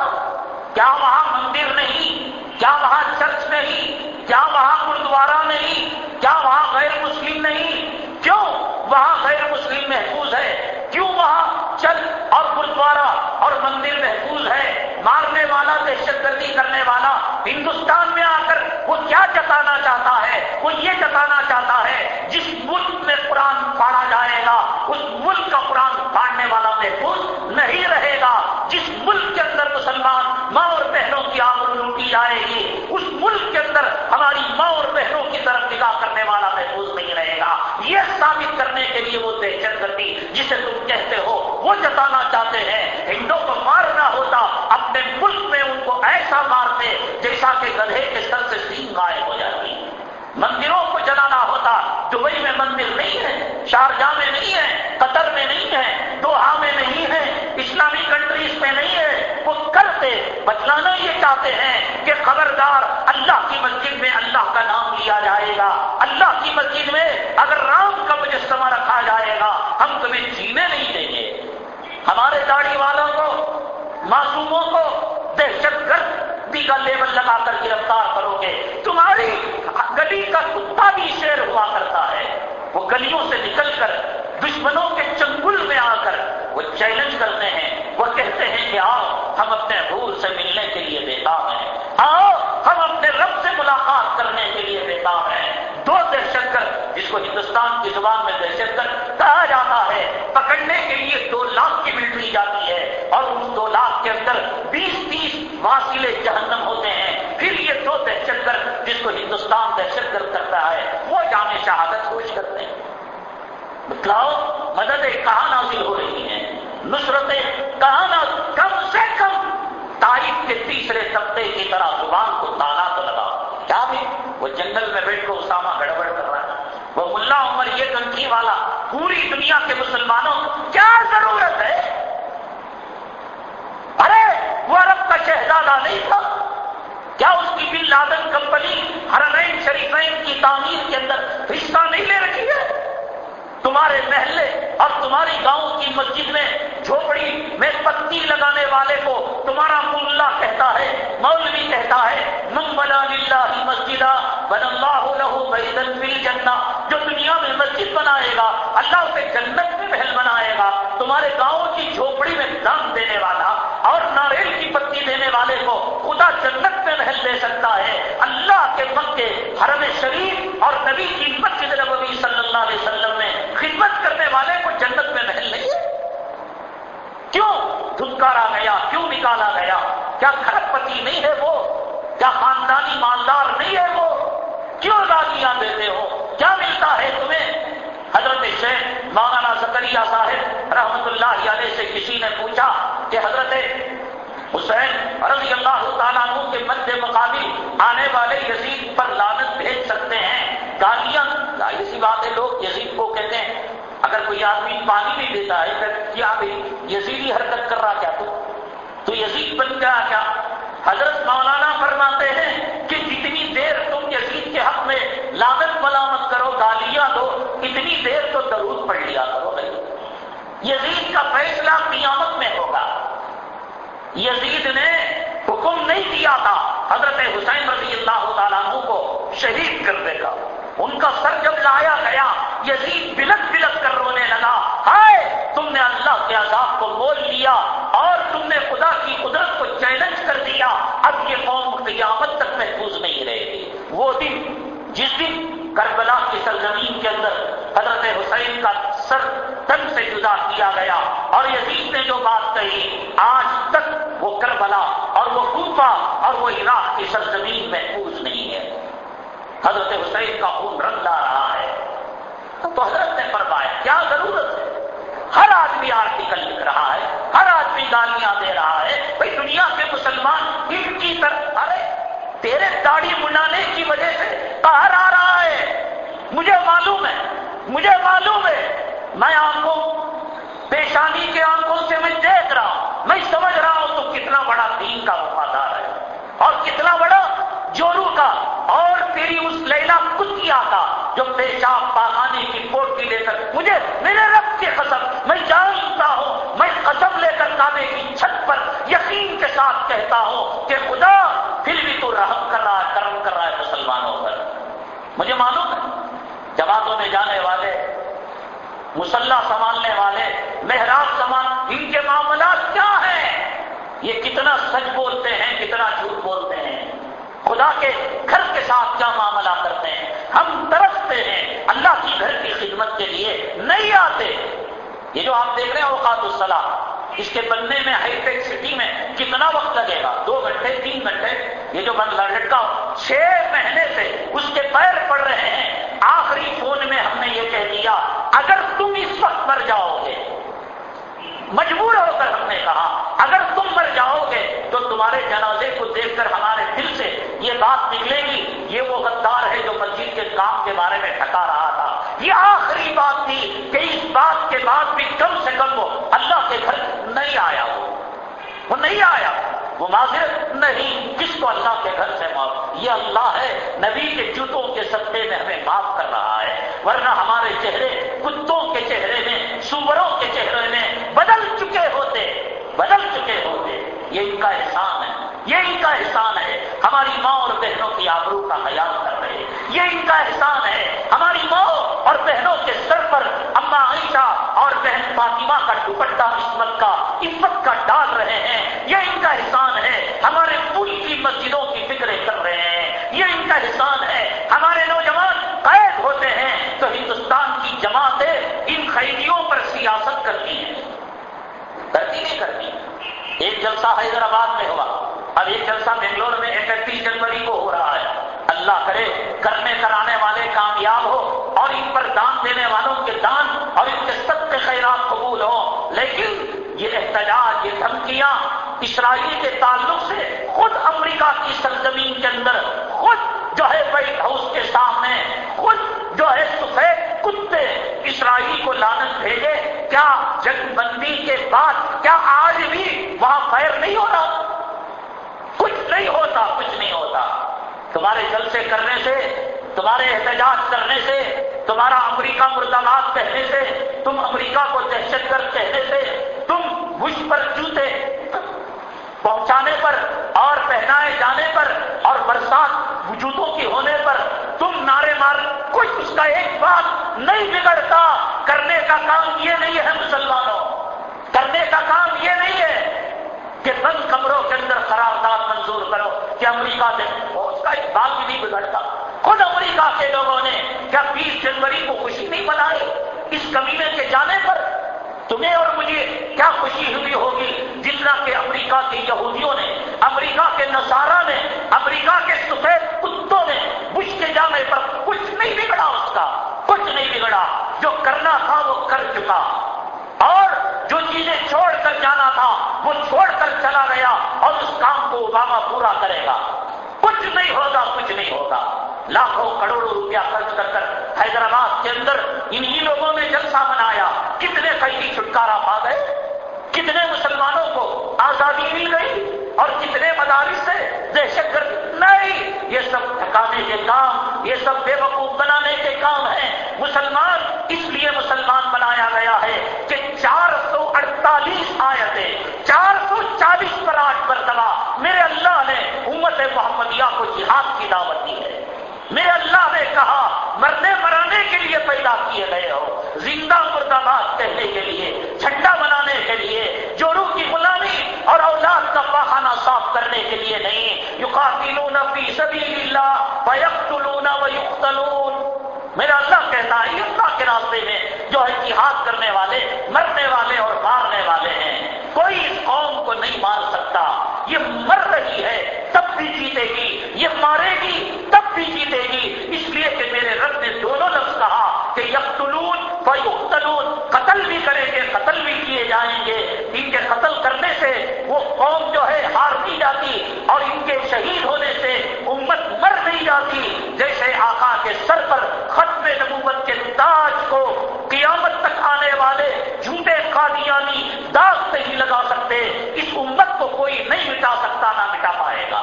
کیا وہاں مندر نہیں؟ کیا وہاں چرچ نہیں؟ کیا وہاں گردوارا نہیں؟ کیا وہاں غیر مسلم نہیں؟ کیوں وہاں غیر مسلم محفوظ ہے کیوں وہاں چل اور گردوارا اور مندر محفوظ ہے؟ مارنے والا، دہشت گردی کرنے والا، ہندوستان میں آ کر وہ کیا جتانا چاہتا ہے؟ وہ یہ جتانا چاہتا ہے، جس ملک میں قرآن پاڑا جائے گا، اس ملک کا قرآن پاڑنے والا محفوظ نہیں رہے گا۔ جس ملک کے اندر مسلمان ماں اور بہنوں کی آمد لوٹی جائے گی، اس ملک کے اندر ہماری ماں اور بہنوں کی طرف نگاہ کرنے والا محفوظ نہیں رہے گا۔ یہ ثابت کرنے کے لیے وہ دہشت گردی، جسے تم کہتے ہو؟ وہ جتانا چاہتے ہیں۔ ہندو کو مارنا ہوتا، اپنے ملک میں ان کو ایسا مارتے جیسا کہ گدھے کے سر سے سینگ غائب ہو جاتی۔ مندروں کو جلانا ہوتا، دبئی میں مندر نہیں ہے شارجہ میں نہیں ہے، قطر میں نہیں ہے، دوہا میں نہیں ہے، اسلامی کنٹریز میں نہیں ہے۔ وہ کرتے، بتلانا یہ چاہتے ہیں کہ خبردار اللہ کی مسجد میں اللہ کا نام لیا جائے گا۔ اللہ کی مسجد میں اگر رام کا مجسمہ رکھا جائے گا، ہم تمہیں جینے نہیں دیں گے ہمارے داڑھی والوں کو، معصوموں کو دہشت گردی کا لیبل لگا کر گرفتار کرو گے۔ تمہاری گلی کا کتا بھی شیر ہوا کرتا ہے۔ وہ گلیوں سے نکل کر دشمنوں کے چنگل میں آ کر وہ چیلنج کرتے ہیں۔ وہ کہتے ہیں کہ آؤ، ہم اپنے بھول سے ملنے کے لیے بےتاب ہیں۔ آؤ، ہم اپنے رب سے ملاقات کرنے کے لیے بےتاب ہیں۔ دو دہشت گرد جس کو ہندوستان کی زبان میں دہشت گرد کہا جاتا ہے، پکڑنے کے لیے دو لاکھ کی ملٹری جاتی ہے اور اس دو لاکھ کے اندر بیس تیس واصلے جہنم ہوتے ہیں۔ پھر یہ دو دہشت گرد جس کو ہندوستان دہشت گرد کرتا ہے، وہ جامع شہادت کوش کرتے ہیں۔ بتلاؤ مددیں کہاں نازل ہو رہی ہیں نصرتیں کہاں نہ کم سے کم تاریخ کے تیسرے طبقے کی طرح زبان کو تالا تو لگا کیا بھی وہ جنگل میں بیٹھ کر اسامہ گڑبڑ کر رہا ہے۔ وہ ملا عمر یہ کنٹری والا۔ پوری دنیا کے مسلمانوں، کیا ضرورت ہے؟ ارے، وہ عرب کا شہزادہ نہیں تھا؟ کیا اس کی بھی لادن کمپنی ہر شریفین کی تعمیر کے اندر حصہ نہیں لے رکھی ہے؟ تمہارے محلے اور تمہاری گاؤں کی مسجد میں جھوپڑی میں پتی لگانے والے کو تمہارا ملا کہتا ہے، مولوی کہتا ہے، من بنا للہ مسجدہ بن اللہ لہو بیدن فی الجنہ، جو دنیا میں مسجد بنائے گا، اللہ اسے جنت میں محل بنائے گا، تمہارے گاؤں کی جھوپڑی میں دم دینے والا اور ناریل کی پتی دینے والے کو خدا جنت میں محل دے سکتا ہے۔ اللہ کے مکے حرم شریف اور نبی کی مسجد نبوی صلی اللہ علیہ وسلم میں خدمت کرنے والے کو جنت میں محل نہیں۔ ہے کیوں دھتکارا گیا؟ کیوں نکالا گیا؟ کیا کھڑک پتی نہیں ہے وہ؟ کیا خاندانی مالدار نہیں ہے وہ؟ کیوں گالیاں دیتے ہو؟ کیا ملتا ہے تمہیں؟ حضرت شیخ مولانا زکریہ صاحب رحمت اللہ علیہ سے کسی نے پوچھا کہ حضرت حسین رضی اللہ تعالیٰ کے مد مقابل آنے والے یزید پر لانت بھیج سکتے گالیاں؟ ظاہر سی بات ہے، لوگ یزید کو کہتے ہیں، اگر کوئی آدمی پانی نہیں دیتا ہے کیا بھائی یزیدی حرکت کر رہا کیا تو؟ تو یزید بن گیا کیا؟ حضرت مولانا فرماتے ہیں کہ جتنی دیر تم یزید کے حق میں لاگت ملامت کرو، گالیاں دو، اتنی دیر تو درود پڑھ لیا کرو بھائی۔ یزید کا فیصلہ قیامت میں ہوگا۔ یزید نے حکم نہیں دیا تھا۔ حضرت حسین رضی اللہ تعالیٰ کو شہید کرنے کا ان کا سر جب لایا گیا، یزید بلک بلک کر رونے لگا۔ ہائے! تم نے اللہ کے عذاب کو مول لیا اور تم نے خدا کی قدرت کو چیلنج کر دیا. اب یہ قوم قیامت تک محفوظ نہیں رہے گی. وہ دن، جس دن کربلا کی سرزمین کے اندر حضرت حسین کا سر تن سے جدا کیا گیا اور یزید نے جو بات کہی، آج تک وہ کربلا اور وہ کوفہ اور وہ عراق کی سرزمین محفوظ نہیں ہے. حضرت حسین کا خون رنگ لا رہا ہے. تو حضرت نے فرمایا، کیا ضرورت ہے؟ ہر آدمی آرٹیکل لکھ رہا ہے، ہر آدمی گالیاں دے رہا ہے۔ بھائی دنیا کے مسلمان ان کی طرف، ارے، تیرے داڑھی منانے کی وجہ سے باہر آ رہا ہے۔ مجھے معلوم ہے، مجھے معلوم ہے۔ میں آنکھوں، پیشانی کے آنکھوں سے میں دیکھ رہا ہوں۔ میں سمجھ رہا ہوں تو کتنا بڑا دین کا وفادار ہے۔ اور کتنا بڑا جورو کا۔ اور تیری اس لیلا کتیا کا جو پیشاب پاخانے کی پوٹی لے کر مجھے میرے رب کی قسم، میں جانتا ہوں، میں قسم لے کر کانے کی چھت پر یقین کے ساتھ کہتا ہوں کہ خدا پھر بھی تو رحم کر رہا ہے، کرم کر رہا ہے مسلمانوں پر۔ مجھے معلوم ہے، جماعتوں میں جانے والے، مسلح سنبھالنے والے، محراب سامان ان کے معاملات کیا ہیں؟ یہ کتنا سچ بولتے ہیں، کتنا جھوٹ بولتے ہیں۔ خدا کے گھر کے ساتھ کیا معاملہ کرتے ہیں؟ ہم ترستے ہیں۔ اللہ کی گھر کی خدمت کے لیے نہیں آتے۔ یہ جو آپ دیکھ رہے ہیں اوقات الصلاح، اس کے بننے میں، ہائی ٹیک سٹی میں کتنا وقت لگے گا؟ دو گھنٹے، تین گھنٹے۔ یہ جو بن لڑکا چھ مہینے سے اس کے پیر پڑ رہے ہیں، آخری فون میں ہم نے یہ کہہ دیا، اگر تم اس وقت مر جاؤ گے مجبور ہو کر ہم نے کہا، اگر تم مر جاؤ گے تو تمہارے جنازے کو دیکھ کر ہمارے دل سے یہ بات نکلے گی، یہ وہ غدار ہے جو مسجد کے کام کے بارے میں ٹھکا رہا تھا۔ یہ آخری بات تھی کہ اس بات کے بعد بھی کم سے کم وہ اللہ کے گھر نہیں آیا وہ نہیں آیا وہ معذرت نہیں کس کو اللہ کے گھر سے معاف۔ یہ اللہ ہے، نبی کے جوتوں کے سطح میں ہمیں معاف کر رہا ہے۔ ورنہ ہمارے چہرے، کتوں کے چہرے میں، سوروں کے چہرے میں بدل چکے ہوتے، بدل چکے ہوتے۔ یہ ان کا احسان ہے۔ یہ ان کا احسان ہے، ہماری ماں اور بہنوں کی آبرو کا خیال کر رہے ہیں۔ یہ ان کا احسان ہے، ہماری ماں اور بہنوں کے سر پر اما عائشہ اور بہن فاطمہ کا دوپٹہ عصمت کا عزت کا ڈال رہے ہیں۔ یہ ان کا احسان ہے، ہمارے پوری کی مسجدوں کی فکریں کر رہے ہیں۔ یہ ان کا احسان ہے، ہمارے نوجوان قید ہوتے ہیں۔ تو ہندوستان کی جماعتیں ان قیدیوں پر سیاست کرتی ہیں۔ کرتی نہیں کرتی۔ ایک جلسہ حیدرآباد میں ہوا۔ اب ایک جلسہ بنگلور میں اکتیس جنوری کو ہو رہا ہے۔ اللہ کرے کرنے کرانے والے کامیاب ہو اور ان پر دان دینے والوں کے دان اور ان کے سب کے خیرات قبول ہو۔ لیکن یہ احتجاج، یہ دھمکیاں اسرائیل کے تعلق سے خود امریکہ کی سرزمین کے اندر، خود جو ہے وائٹ ہاؤس کے سامنے، خود جو ہے سفید کتے اسرائیل کو لانت بھیجے۔ کیا جنگ بندی کے بعد، کیا آج بھی وہاں فائر نہیں ہو رہا؟ نہیں ہوتا، کچھ نہیں ہوتا۔ تمہارے جلسے کرنے سے، تمہارے احتجاج کرنے سے، تمہارا امریکہ مرداباد کہنے سے، تم امریکہ کو دہشت گرد کہنے سے، تم بش پر جوتے پہنچانے پر اور پہنائے جانے پر اور برسات وجودوں کی ہونے پر تم نعرے مار، کچھ اس کا ایک بات نہیں بگڑتا۔ کرنے کا کام یہ نہیں ہے مسلمانوں۔ کرنے کا کام یہ نہیں ہے کہ بند کمروں کے اندر قرارداد منظور کرو کہ امریکہ سے اس کا ایک بات بھی نہیں بگڑتا خود امریکہ کے لوگوں نے کیا بیس جنوری کو خوشی نہیں منائی؟ اس کمینے کے جانے پر تمہیں اور مجھے کیا خوشی ہوئی ہوگی؟ جتنا کہ امریکہ کے یہودیوں نے، امریکہ کے نصارہ نے، امریکہ کے سفید کتوں نے بش کے جانے پر کچھ نہیں بگڑا اس کا، کچھ نہیں بگڑا۔ جو کرنا تھا وہ کر چکا۔ اور جو چیزیں چھوڑ کر جانا تھا، وہ چھوڑ کر چلا گیا اور اس کام کو اوباما پورا کرے گا۔ کچھ نہیں ہوگا کچھ نہیں ہوگا لاکھوں کروڑوں روپیہ خرچ کر کر حیدرآباد کے اندر انہی لوگوں نے جلسہ منایا۔ کتنے قیدی چھٹکارا پا گئے؟ کتنے مسلمانوں کو آزادی مل گئی اور کتنے مدارس سے دہشت گرد نہیں یہ سب تھکانے کے کام، یہ سب بے وقوف بنانے کے کام ہیں۔ مسلمان اس لیے مسلمان بنایا گیا ہے کہ چار سو اڑتالیس آیتیں، چار سو چالیس پر آٹھ مرتبہ میرے اللہ نے امت محمدیہ کو جہاد کی دعوت دی ہے۔ میرے اللہ نے کہا، مرنے مرانے کے لیے پیدا کیے گئے ہو۔ زندہ مردآباد کہنے کے لیے، جھنڈا بنانے کے لیے، جوڑوں کی غلامی اور اولاد کا پاخانہ صاف کرنے کے لیے نہیں۔ یقاتلون فی سبیل اللہ ویقتلون ویقتلون۔ میرا اللہ کہتا ہے اللہ کے راستے میں جو ہے جہاد کرنے والے، مرنے والے اور مارنے والے ہیں۔ کوئی اس قوم کو نہیں مار سکتا۔ یہ مر رہی ہے، تب بھی جیتے گی یہ مارے گی تب بھی جیتے گی اس لیے کہ میرے رب نے دونوں لفظ کہا کہ یکتلون فیقتلون قتل بھی کریں گے، قتل بھی کیے جائیں گے۔ ان کے قتل کرنے سے وہ قوم جو ہے ہار نہیں جاتی اور ان کے شہید ہونے سے امت مر نہیں جاتی۔ جیسے آقا کے سر پر ختم نبوت کے تاج کو قیامت تک آنے والے جھوٹے قادیانی داغ سے ہی لگا سکتے اس امت کو کوئی نہیں مٹا سکتا نہ مٹا پائے گا۔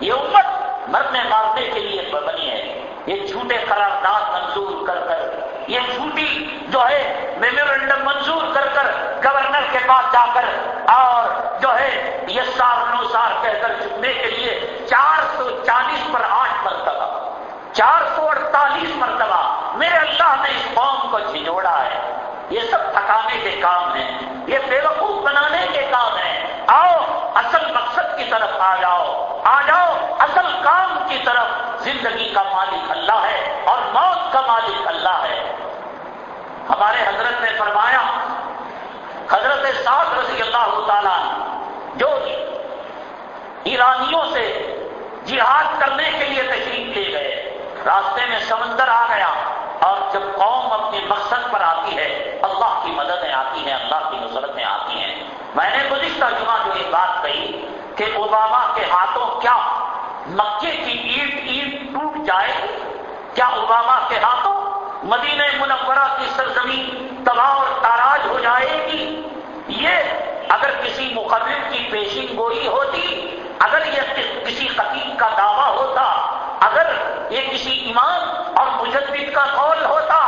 یہ امت مرنے مارنے کے لیے بنی ہے۔ یہ جھوٹے قرارداد منظور کر کر، یہ جھوٹی جو ہے میمورینڈم منظور کر کر گورنر کے پاس جا کر اور جو ہے یہ سار نو سار کہہ کر چکنے کے لیے چار سو چالیس پر آٹھ مرتبہ، چار سو اڑتالیس مرتبہ میرے اللہ نے اس قوم کو جھجوڑا ہے۔ یہ سب تھکانے کے کام ہیں، یہ بے وقوف بنانے کے کام ہیں۔ آؤ، اصل مقصد کی طرف آ جاؤ۔ آ جاؤ، اصل کام کی طرف۔ زندگی کا مالک اللہ ہے اور موت کا مالک اللہ ہے۔ ہمارے حضرت نے فرمایا، حضرت سات رضی اللہ تعالیٰ جو ایرانیوں سے جہاد کرنے کے لیے تشریف لے گئے، راستے میں سمندر آ گیا اور جب قوم اپنے مقصد پر آتی ہے، اللہ کی مددیں آتی ہیں اللہ کی نصرتیں آتی ہیں میں نے گزشتہ جمعہ جو ایک بات کہی کہ اوباما کے ہاتھوں کیا مکے کی اینٹ اینٹ ٹوٹ جائے؟ کیا اوباما کے ہاتھوں مدینہ منورہ کی سرزمین تباہ اور تاراج ہو جائے گی؟ یہ اگر کسی مقرر کی پیشین گوئی ہوتی، اگر یہ کسی خطیب کا دعویٰ ہوتا، اگر یہ کسی ایمان اور مجدد کا قول ہوتا،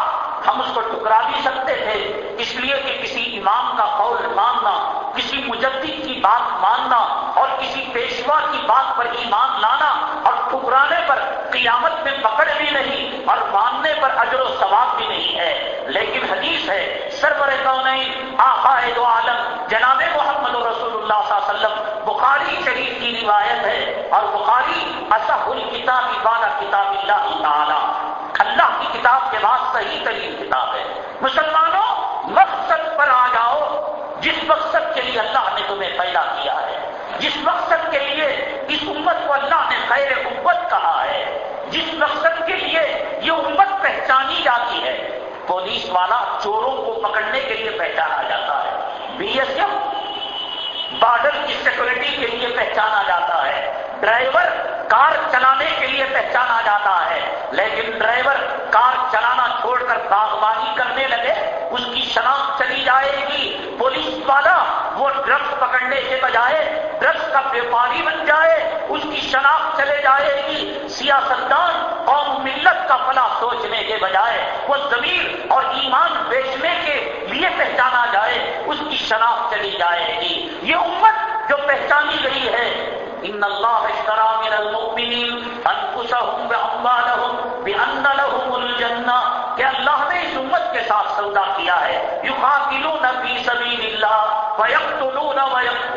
ہم اس کو ٹکرا بھی سکتے تھے، اس لیے کہ کسی امام کا قول ماننا کسی مجدد کی بات ماننا اور کسی پیشوا کی بات پر ایمان لانا اور ٹکرانے پر قیامت میں پکڑ بھی نہیں اور ماننے پر اجر و ثواب بھی نہیں ہے۔ لیکن حدیث ہے، سرور کونین آقائد و عالم، جناب محمد رسول اللہ صلی اللہ علیہ وسلم، بخاری شریف کی روایت ہے اور بخاری اصح الکتاب والا کتاب اللہ تعالی۔ اللہ کی کتاب کے بعد صحیح ترین کتاب ہے۔ مسلمانوں، مقصد پر آ جاؤ۔ جس مقصد کے لیے اللہ نے تمہیں پیدا کیا ہے، جس مقصد کے لیے اس امت کو اللہ نے خیر امت کہا ہے، جس مقصد کے لیے یہ امت پہچانی جاتی ہے، پولیس والا چوروں کو پکڑنے کے لیے پہچانا جاتا ہے بی ایس ایف بارڈر کی سیکورٹی کے لیے پہچانا جاتا ہے، ڈرائیور کار چلانے کے لیے پہچانا جاتا ہے، لیکن ڈرائیور کار چلانا چھوڑ کر باغبانی کرنے لگے اس کی شناخت چلی جائے گی پولیس والا وہ ڈرگس پکڑنے کے ڈرگس کا ویپاری بن جائے، اس کی شناخت چلے جائے گی۔ سیاستدان قوم ملت کا فلا سوچنے کے بجائے، وہ زمین اور ایمان بیچنے کے لیے پہچانا جائے، اس کی شناخت چلی جائے گی۔ یہ امت جو پہچانی گئی ہے، ان اللہ اشترى من المؤمنین انفسهم واموالهم بان لهم الجنہ، کہ اللہ نے اس امت کے ساتھ سودا کیا ہے۔ یقاتلون فی سبیل اللہ ویقتلون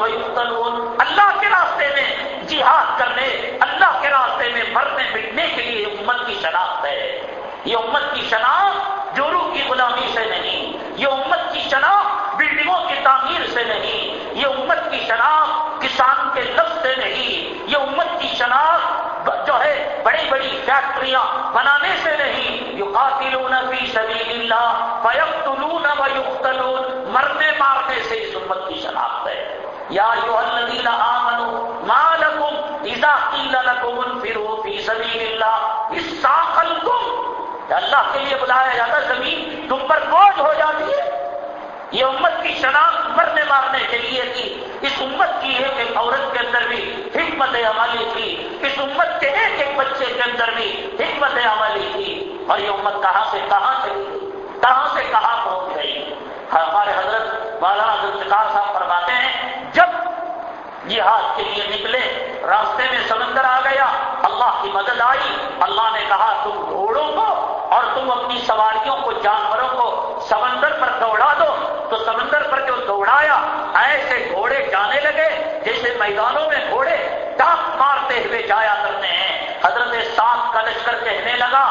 ویقتلون۔ اللہ کے راستے میں جہاد کرنے، اللہ کے راستے میں مرنے مٹنے کے لیے امت کی شناخت ہے۔ یہ امت کی شناخت جورو کی غلامی سے نہیں، یہ امت کی شناخت بلڈنگوں کی تعمیر سے نہیں، یہ امت کی شناخت کسان کے لفظ سے نہیں، یہ امت کی شناخت جو ہے، بڑی بڑی فیکٹریاں بنانے سے نہیں یہ قاتلون فی سبیل اللہ فیقتلون ویقتلون مرنے مارنے سے اس امت کی شناخت ہے۔ یا الذین آمنوا، ما لکم لکم فرو فی سبیل اللہ اس ساخل اللہ کے لیے بلایا جاتا زمین، تم پر بوجھ ہو جاتی ہے۔ یہ امت کی شناخت مرنے مارنے کے لیے تھی۔ اس امت کی ایک ایک عورت کے اندر بھی حکمت عملی تھی۔ اس امت کے ایک ایک بچے کے اندر بھی حکمت عملی تھی۔ اور یہ امت کہاں سے کہاں چلی کہاں سے کہاں پہنچ گئی؟ ہمارے حضرت مولانا ذوالفقار صاحب فرماتے ہیں، جب جہاد کے لیے نکلے، راستے میں سمندر آ گیا، اللہ کی مدد آئی، اللہ نے کہا، تم گھوڑوں کو اور تم اپنی سواریوں کو، جانوروں کو سمندر پر دوڑا دو۔ تو سمندر پر جو دوڑایا، ایسے گھوڑے جانے لگے جیسے میدانوں میں گھوڑے ٹاپ مارتے ہوئے جایا کرتے ہیں۔ حضرت سات کا لشکر کہنے لگا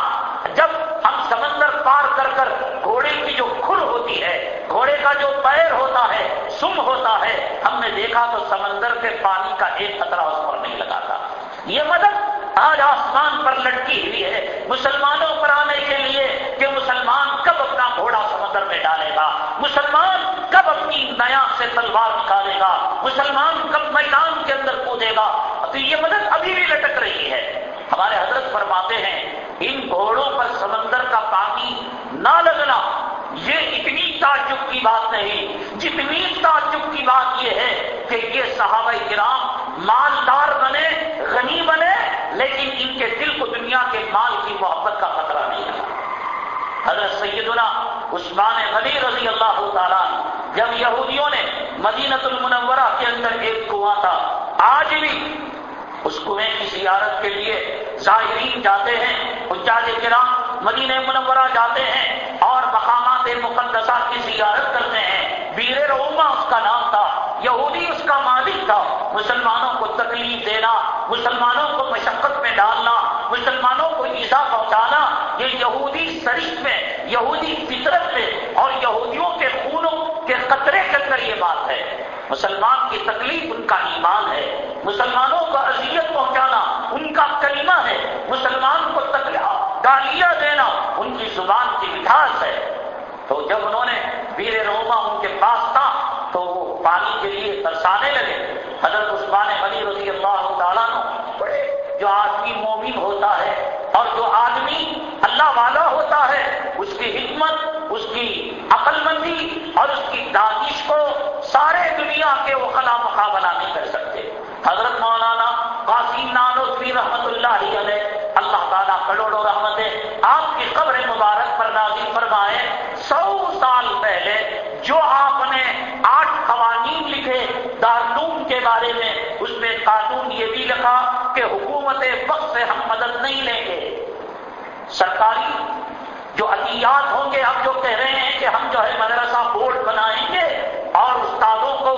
جب ہم سمندر پار کر کر گھوڑے کی جو کھر ہوتی ہے، گھوڑے کا جو پیر ہوتا ہے، سم ہوتا ہے، ہم نے دیکھا تو سمندر کے پانی کا ایک خطرہ اس پر نہیں لگا تھا یہ مدد آج آسمان پر لٹکی ہوئی ہے۔ مسلمانوں پر آنے کے لیے کہ مسلمان کب اپنا گھوڑا سمندر میں ڈالے گا؟ مسلمان کب اپنی نیا سے تلوار نکالے گا؟ مسلمان کب میدان کے اندر کودے گا؟ تو یہ مدد ابھی بھی لٹک رہی ہے۔ ہمارے حضرت فرماتے ہیں، ان گھوڑوں پر سمندر کا پانی نہ لگنا، یہ اتنی تعجب کی بات نہیں۔ جتنی تعجب کی بات یہ ہے کہ یہ صحابہ کرام مالدار بنے، غنی بنے، لیکن ان کے دل کو دنیا کے مال کی محبت کا خطرہ نہیں لگا حضرت سیدنا عثمان غنی رضی اللہ تعالیٰ جب یہودیوں نے مدینت المنورہ کے اندر ایک کنواں تھا، آج بھی اس کنویں کی زیارت کے لیے ظاہرین جاتے ہیں، حجاج کرام مدینہ منورہ جاتے ہیں اور مقامات مقدسہ کی زیارت کرتے ہیں۔ بیر روما اس کا نام تھا، یہودی اس کا مالک تھا۔ مسلمانوں کو تکلیف دینا، مسلمانوں کو مشقت میں ڈالنا، مسلمانوں کو ایزا پہنچانا، یہ یہودی شریف میں، یہودی فطرت میں اور یہودیوں کے خونوں کے قطرے کے اندر یہ بات ہے۔ مسلمان کی تکلیف ان کا ایمان ہے۔ مسلمانوں کو اذیت پہنچانا ان کا کلمہ ہے۔ مسلمان کو تکلیف گالیاں دینا ان کی زبان کی مٹھاس ہے۔ تو جب انہوں نے ویر روما ان کے پاس تھا، تو وہ پانی کے لیے ترسانے لگے۔ حضرت عثمان علی رضی اللہ تعالیٰ بڑے جو آدمی مومن ہوتا ہے اور جو آدمی اللہ والا ہوتا ہے، اس کی حکمت، اس کی عقل مندی اور اس کی دانش کو سارے دنیا کے وہ خلا مقابلہ نہیں کر سکتے۔ حضرت مولانا قاسم نانوی رحمت اللہ علیہ، اللہ تعالیٰ کروڑوں رحمتیں آپ کی قبر مبارک پر نازی فرمائے۔ سو سال پہلے جو آپ نے آٹھ قوانین لکھے دارلوم کے بارے میں، اس میں قانون یہ بھی لکھا کہ وقت سے ہم مدد نہیں لیں گے۔ سرکاری جو عطیات ہوں گے اب جو کہہ رہے ہیں کہ ہم جو ہے مدرسہ بورڈ بنائیں گے اور استادوں کو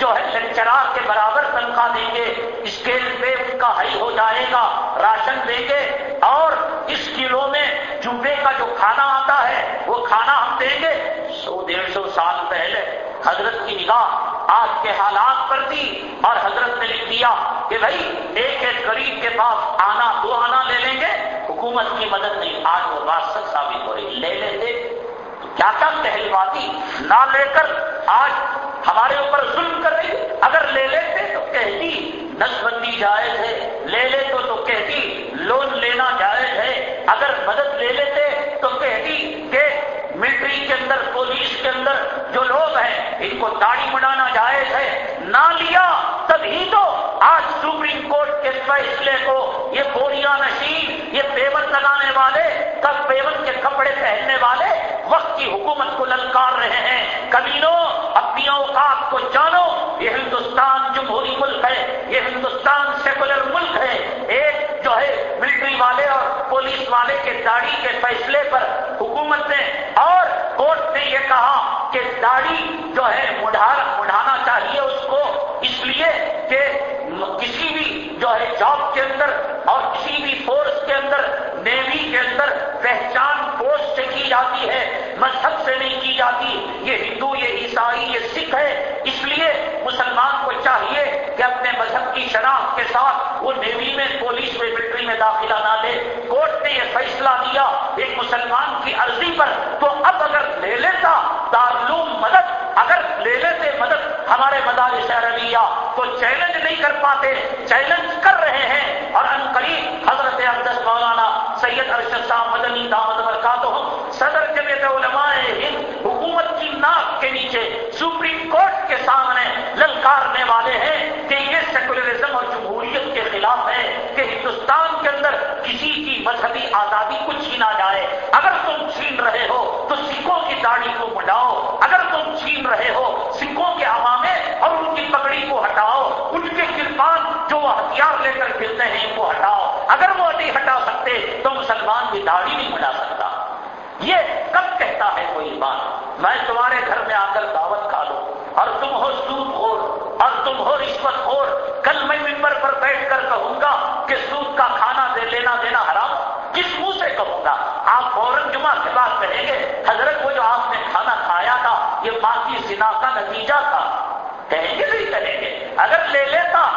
جو ہے لیکچرار کے برابر تنخواہ دیں گے، اسکیل پہ اس کا ہائی ہو جائے گا، راشن دیں گے اور اس کلو میں جمعے کا جو کھانا آتا ہے، وہ کھانا ہم دیں گے۔ سو ڈیڑھ سو سال پہلے حضرت کی نگاہ آج کے حالات پر تھی اور حضرت نے لکھ دیا کہ بھائی، ایک ایک غریب کے پاس آنا، دو آنا لے لیں گے، حکومت کی مدد نہیں، آج وہ بات سچ ثابت ہو رہی لے لیتے تو کیا کیا پہلواتی؟ نہ لے کر آج ہمارے اوپر ظلم کر رہی اگر لے لیتے تو کہتی نس بندی جائز ہے۔ لے لے تو تو کہتی، لون لینا جائز ہے۔ اگر مدد لے لیتے تو کہتی کہ ملٹری کے اندر، پولیس کے اندر جو لوگ ہیں، ان کو داڑھی بنانا جائز ہے، نہ لیا، تبھی تو آج سپریم کورٹ کے فیصلے کو یہ بوریاں نشین، یہ پیون لگانے والے کب پیون کے کپڑے پہننے والے، وقت کی حکومت کو للکار رہے ہیں. کمینوں اپنی اوقات کو جانو، یہ ہندوستان جمہوری ملک ہے، یہ ہندوستان سیکولر ملک ہے. ایک جو ہے ملٹری والے اور پولیس والے کے داڑھی کے فیصلے پر حکومت نے اور کورٹ نے یہ کہا کہ داڑھی جو ہے مڑھانا چاہیے اس کو۔ اس لیے کہ کسی بھی جو ہے جاب کے اندر اور کسی بھی فورس کے اندر، نیوی کے اندر پہچان پوسٹ سے کی جاتی ہے، مذہب سے نہیں کی جاتی۔ یہ ہندو، یہ عیسائی، یہ سکھ ہے اس لیے مسلمان کو چاہیے کہ اپنے مذہب کی شناخت کے ساتھ وہ نیوی میں پولیس میں ملٹری میں داخلہ نہ دے کورٹ نے یہ فیصلہ دیا ایک مسلمان کی عرضی پر تو اب اگر لے لیتا دارلوم مدد، اگر لے لیتے مدد ہمارے مدارس عربیہ کو چیلنج نہیں کر پاتے چیلنج کر رہے ہیں۔ اور ان قریب حضرت عبدس مولانا سید ارشد صاحب مدنی دامد برکاتہ صدر جمعیت علماء ہند، حکومت کی ناک کے نیچے سپریم کورٹ للکارنے والے ہیں کہ یہ سیکولرزم اور جمہوریت کے خلاف ہے کہ ہندوستان کے اندر کسی کی مذہبی آزادی کو چھینا جائے۔ اگر تم چھین رہے ہو تو سکھوں کی داڑھی کو بڑھاؤ۔ اگر تم چھین رہے ہو سکھوں کے عوامے اور ان کی پگڑی کو ہٹاؤ۔ ان کے کرپان جو وہ ہتھیار لے کر پھرتے ہیں ان کو ہٹاؤ۔ اگر وہ نہیں ہٹا سکتے تو مسلمان کی داڑھی نہیں بڑھا سکتا۔ یہ کب کہتا ہے کوئی بات میں تمہارے گھر میں آ کر دعوت کھا لوں۔ اور تم ہو سود خور، اور تم ہو رشوت خور۔ کل میں ممبر پر بیٹھ کر کہوں گا کہ سود کا کھانا دے، لینا دینا حرام۔ کس منہ سے کہوں گا؟ آپ فوراً جمعہ کے بعد کہیں گے، حضرت وہ جو آپ نے کھانا کھایا تھا، یہ ماں کی سنا کا نتیجہ تھا۔ کہیں گے نہیں کہیں گے۔ اگر لے لیتا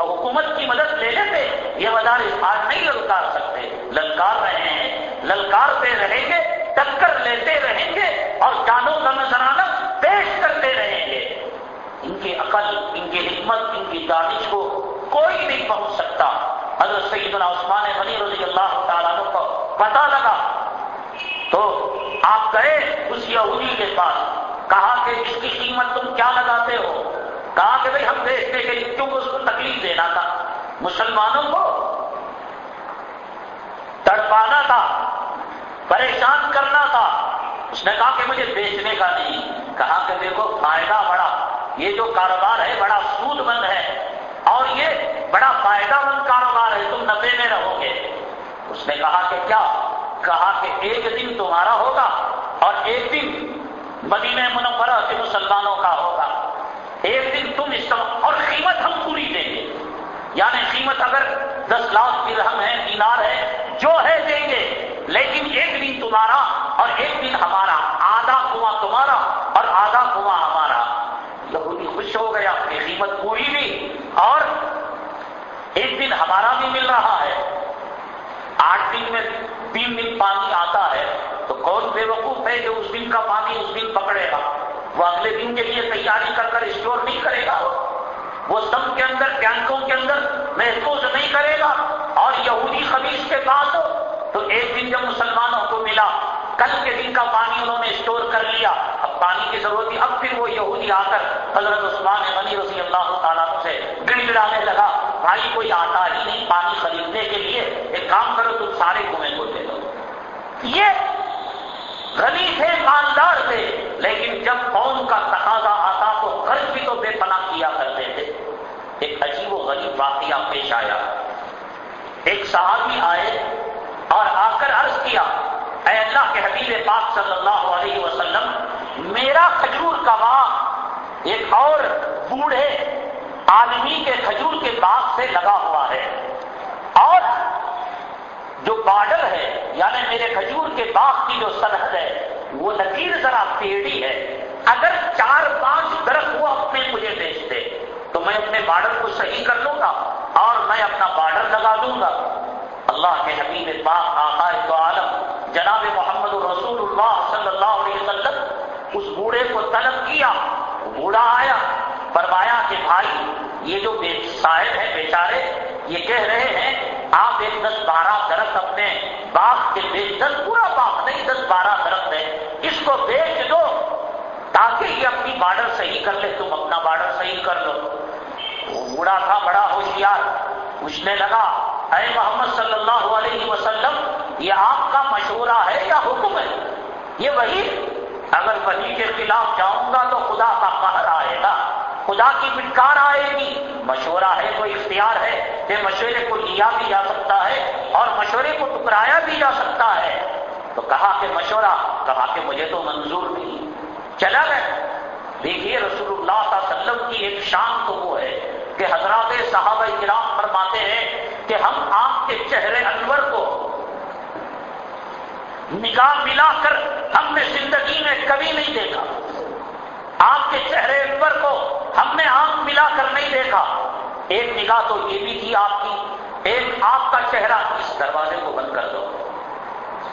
حکومت کی مدد لے لیتے، یہ مدارس آج نہیں للکار سکتے۔ للکار رہے ہیں للکارتے رہیں گے۔ ٹکر لیتے رہیں گے اور جانوں کا نظرانہ پیش کرتے رہیں گے۔ ان کی عقل، ان کی حکمت، ان کی دانش کو کوئی نہیں پہنچ سکتا۔ حضرت سیدنا عثمان غنی رضی اللہ تعالیٰ کو پتا لگا۔ تو آپ گئے اس یہودی کے پاس، کہا کہ اس کی قیمت تم کیا لگاتے ہو؟ کہا کہ بھائی ہم دیکھنے کے لیے کیوں اس کو تکلیف دینا تھا؟ مسلمانوں کو تڑپانا تھا۔ پریشان کرنا تھا۔ اس نے کہا کہ مجھے بیچنے کا نہیں۔ کہا کہ دیکھو، فائدہ بڑا۔ یہ جو کاروبار ہے، بڑا سود مند ہے۔ اور یہ بڑا فائدہ مند کاروبار ہے۔ تم نفے میں رہو گے۔ اس نے کہا کہ کیا؟ کہا کہ ایک دن تمہارا ہوگا اور ایک دن مدینہ منورہ کے مسلمانوں کا ہوگا۔ ایک دن تم اس اور قیمت ہم پوری دیں گے۔ یعنی قیمت اگر دس لاکھ کی رحم ہے، دینار ہے، جو ہے دیں گے۔ لیکن ایک دن تمہارا اور ایک دن ہمارا، آدھا کنواں تمہارا اور آدھا کنواں ہمارا۔ یہودی خوش ہو گیا اپنی قیمت پوری بھی اور ایک دن ہمارا بھی مل رہا ہے۔ آٹھ دن میں تین دن پانی آتا ہے، تو کون بے وقوف ہے جو اس دن کا پانی اس دن پکڑے گا؟ وہ اگلے دن کے لیے تیاری کر کر اسٹور نہیں کرے گا۔ وہ سب کے اندر، ٹینکوں کے اندر محفوظ نہیں کرے گا۔ اور یہودی خبیص کے پاس تو ایک دن جب مسلمانوں کو ملا، کل کے دن کا پانی انہوں نے اسٹور کر لیا۔ اب پانی کی ضرورت تھی۔ اب پھر وہ یہودی آ کر حضرت عثمان غنی رضی اللہ تعالیٰ سے گڑ گڑانے لگا۔ بھائی، کوئی آتا ہی نہیں پانی خریدنے کے لیے۔ ایک کام کرو، تم سارے کنویں کو دے دو۔ یہ غنی تھے، مالدار تھے، لیکن جب قوم کا تقاضا آتا تو قرض بھی تو بے پناہ کیا کرتے تھے۔ ایک عجیب و غریب واقعہ پیش آیا۔ ایک صحابی آئے۔ اور آ کر عرض کیا، اے اللہ کے حبیب پاک صلی اللہ علیہ وسلم، میرا کھجور کا باغ ایک اور بوڑھے آدمی کے کھجور کے باغ سے لگا ہوا ہے اور جو بارڈر ہے یعنی میرے کھجور کے باغ کی جو سرحد ہے، وہ لکیر ذرا ٹیڑھی ہے، اگر چار پانچ درخت وہ اپنے مجھے بیچ دے، تو میں اپنے بارڈر کو صحیح کر لوں گا اور میں اپنا بارڈر لگا دوں گا۔ اللہ کے حبیب پاک آقا تو عالم، جناب محمد رسول اللہ صلی اللہ علیہ وسلم، اس بوڑھے کو طلب کیا، بوڑھا آیا، فرمایا کہ بھائی، یہ جو صاحب ہے بیچارے، یہ کہہ رہے ہیں، آپ ایک دس بارہ درخت اپنے باغ کے بیچ، دس پورا باغ نہیں، دس بارہ درخت ہے اس کو بیچ دو، تاکہ یہ اپنی بارڈر صحیح کر لے، تم اپنا بارڈر صحیح کر لو۔ وہ بوڑھا تھا، بڑا ہوشیار، پوچھنے لگا اے محمد صلی اللہ علیہ وسلم، یہ آپ کا مشورہ ہے یا حکم ہے؟ یہ وہی، اگر وہی کے خلاف جاؤں گا تو خدا کا قہر آئے گا، خدا کی پٹکار آئے گی۔ مشورہ ہے تو اختیار ہے کہ مشورے کو لیا بھی جا سکتا ہے اور مشورے کو ٹکرایا بھی جا سکتا ہے۔ تو کہا کہ مشورہ، کہا کہ مجھے تو منظور نہیں۔ چلا گئے دیکھیے رسول اللہ صلی اللہ علیہ وسلم کی ایک شان تو وہ ہے۔ کہ حضرات صحابہ کرام فرماتے ہیں کہ ہم آپ کے چہرے انور کو نگاہ ملا کر ہم نے زندگی میں کبھی نہیں دیکھا۔ آپ کے چہرے انور کو ہم نے آنکھ ملا کر نہیں دیکھا۔ ایک نگاہ تو یہ بھی تھی آپ کی، ایک آپ کا چہرہ۔ اس دروازے کو بند کر دو۔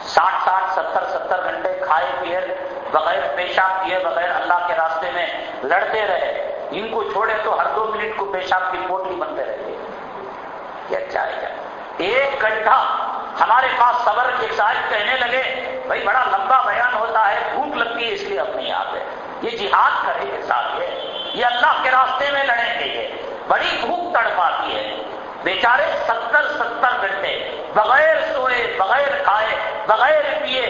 ساٹھ ساٹھ ستر ستر گھنٹے کھائے پیے بغیر پیشاب کیے بغیر اللہ کے راستے میں لڑتے رہے۔ ان کو چھوڑے تو ہر دو منٹ کو پیشاب کی پوٹلی بنتے رہتے یہ اچھا ہے؟ ایک گھنٹہ ہمارے پاس صبر کے صاحب کہنے لگے، بھائی بڑا لمبا بیان ہوتا ہے، بھوک لگتی ہے اس لیے اپنی یاد ہے یہ جہاد کرے کے ساتھ ہے۔ یہ اللہ کے راستے میں لڑیں گے یہ بڑی بھوک تڑ پاتی ہے۔ بیچارے ستر ستر گھنٹے بغیر سوئے، بغیر کھائے، بغیر پیے،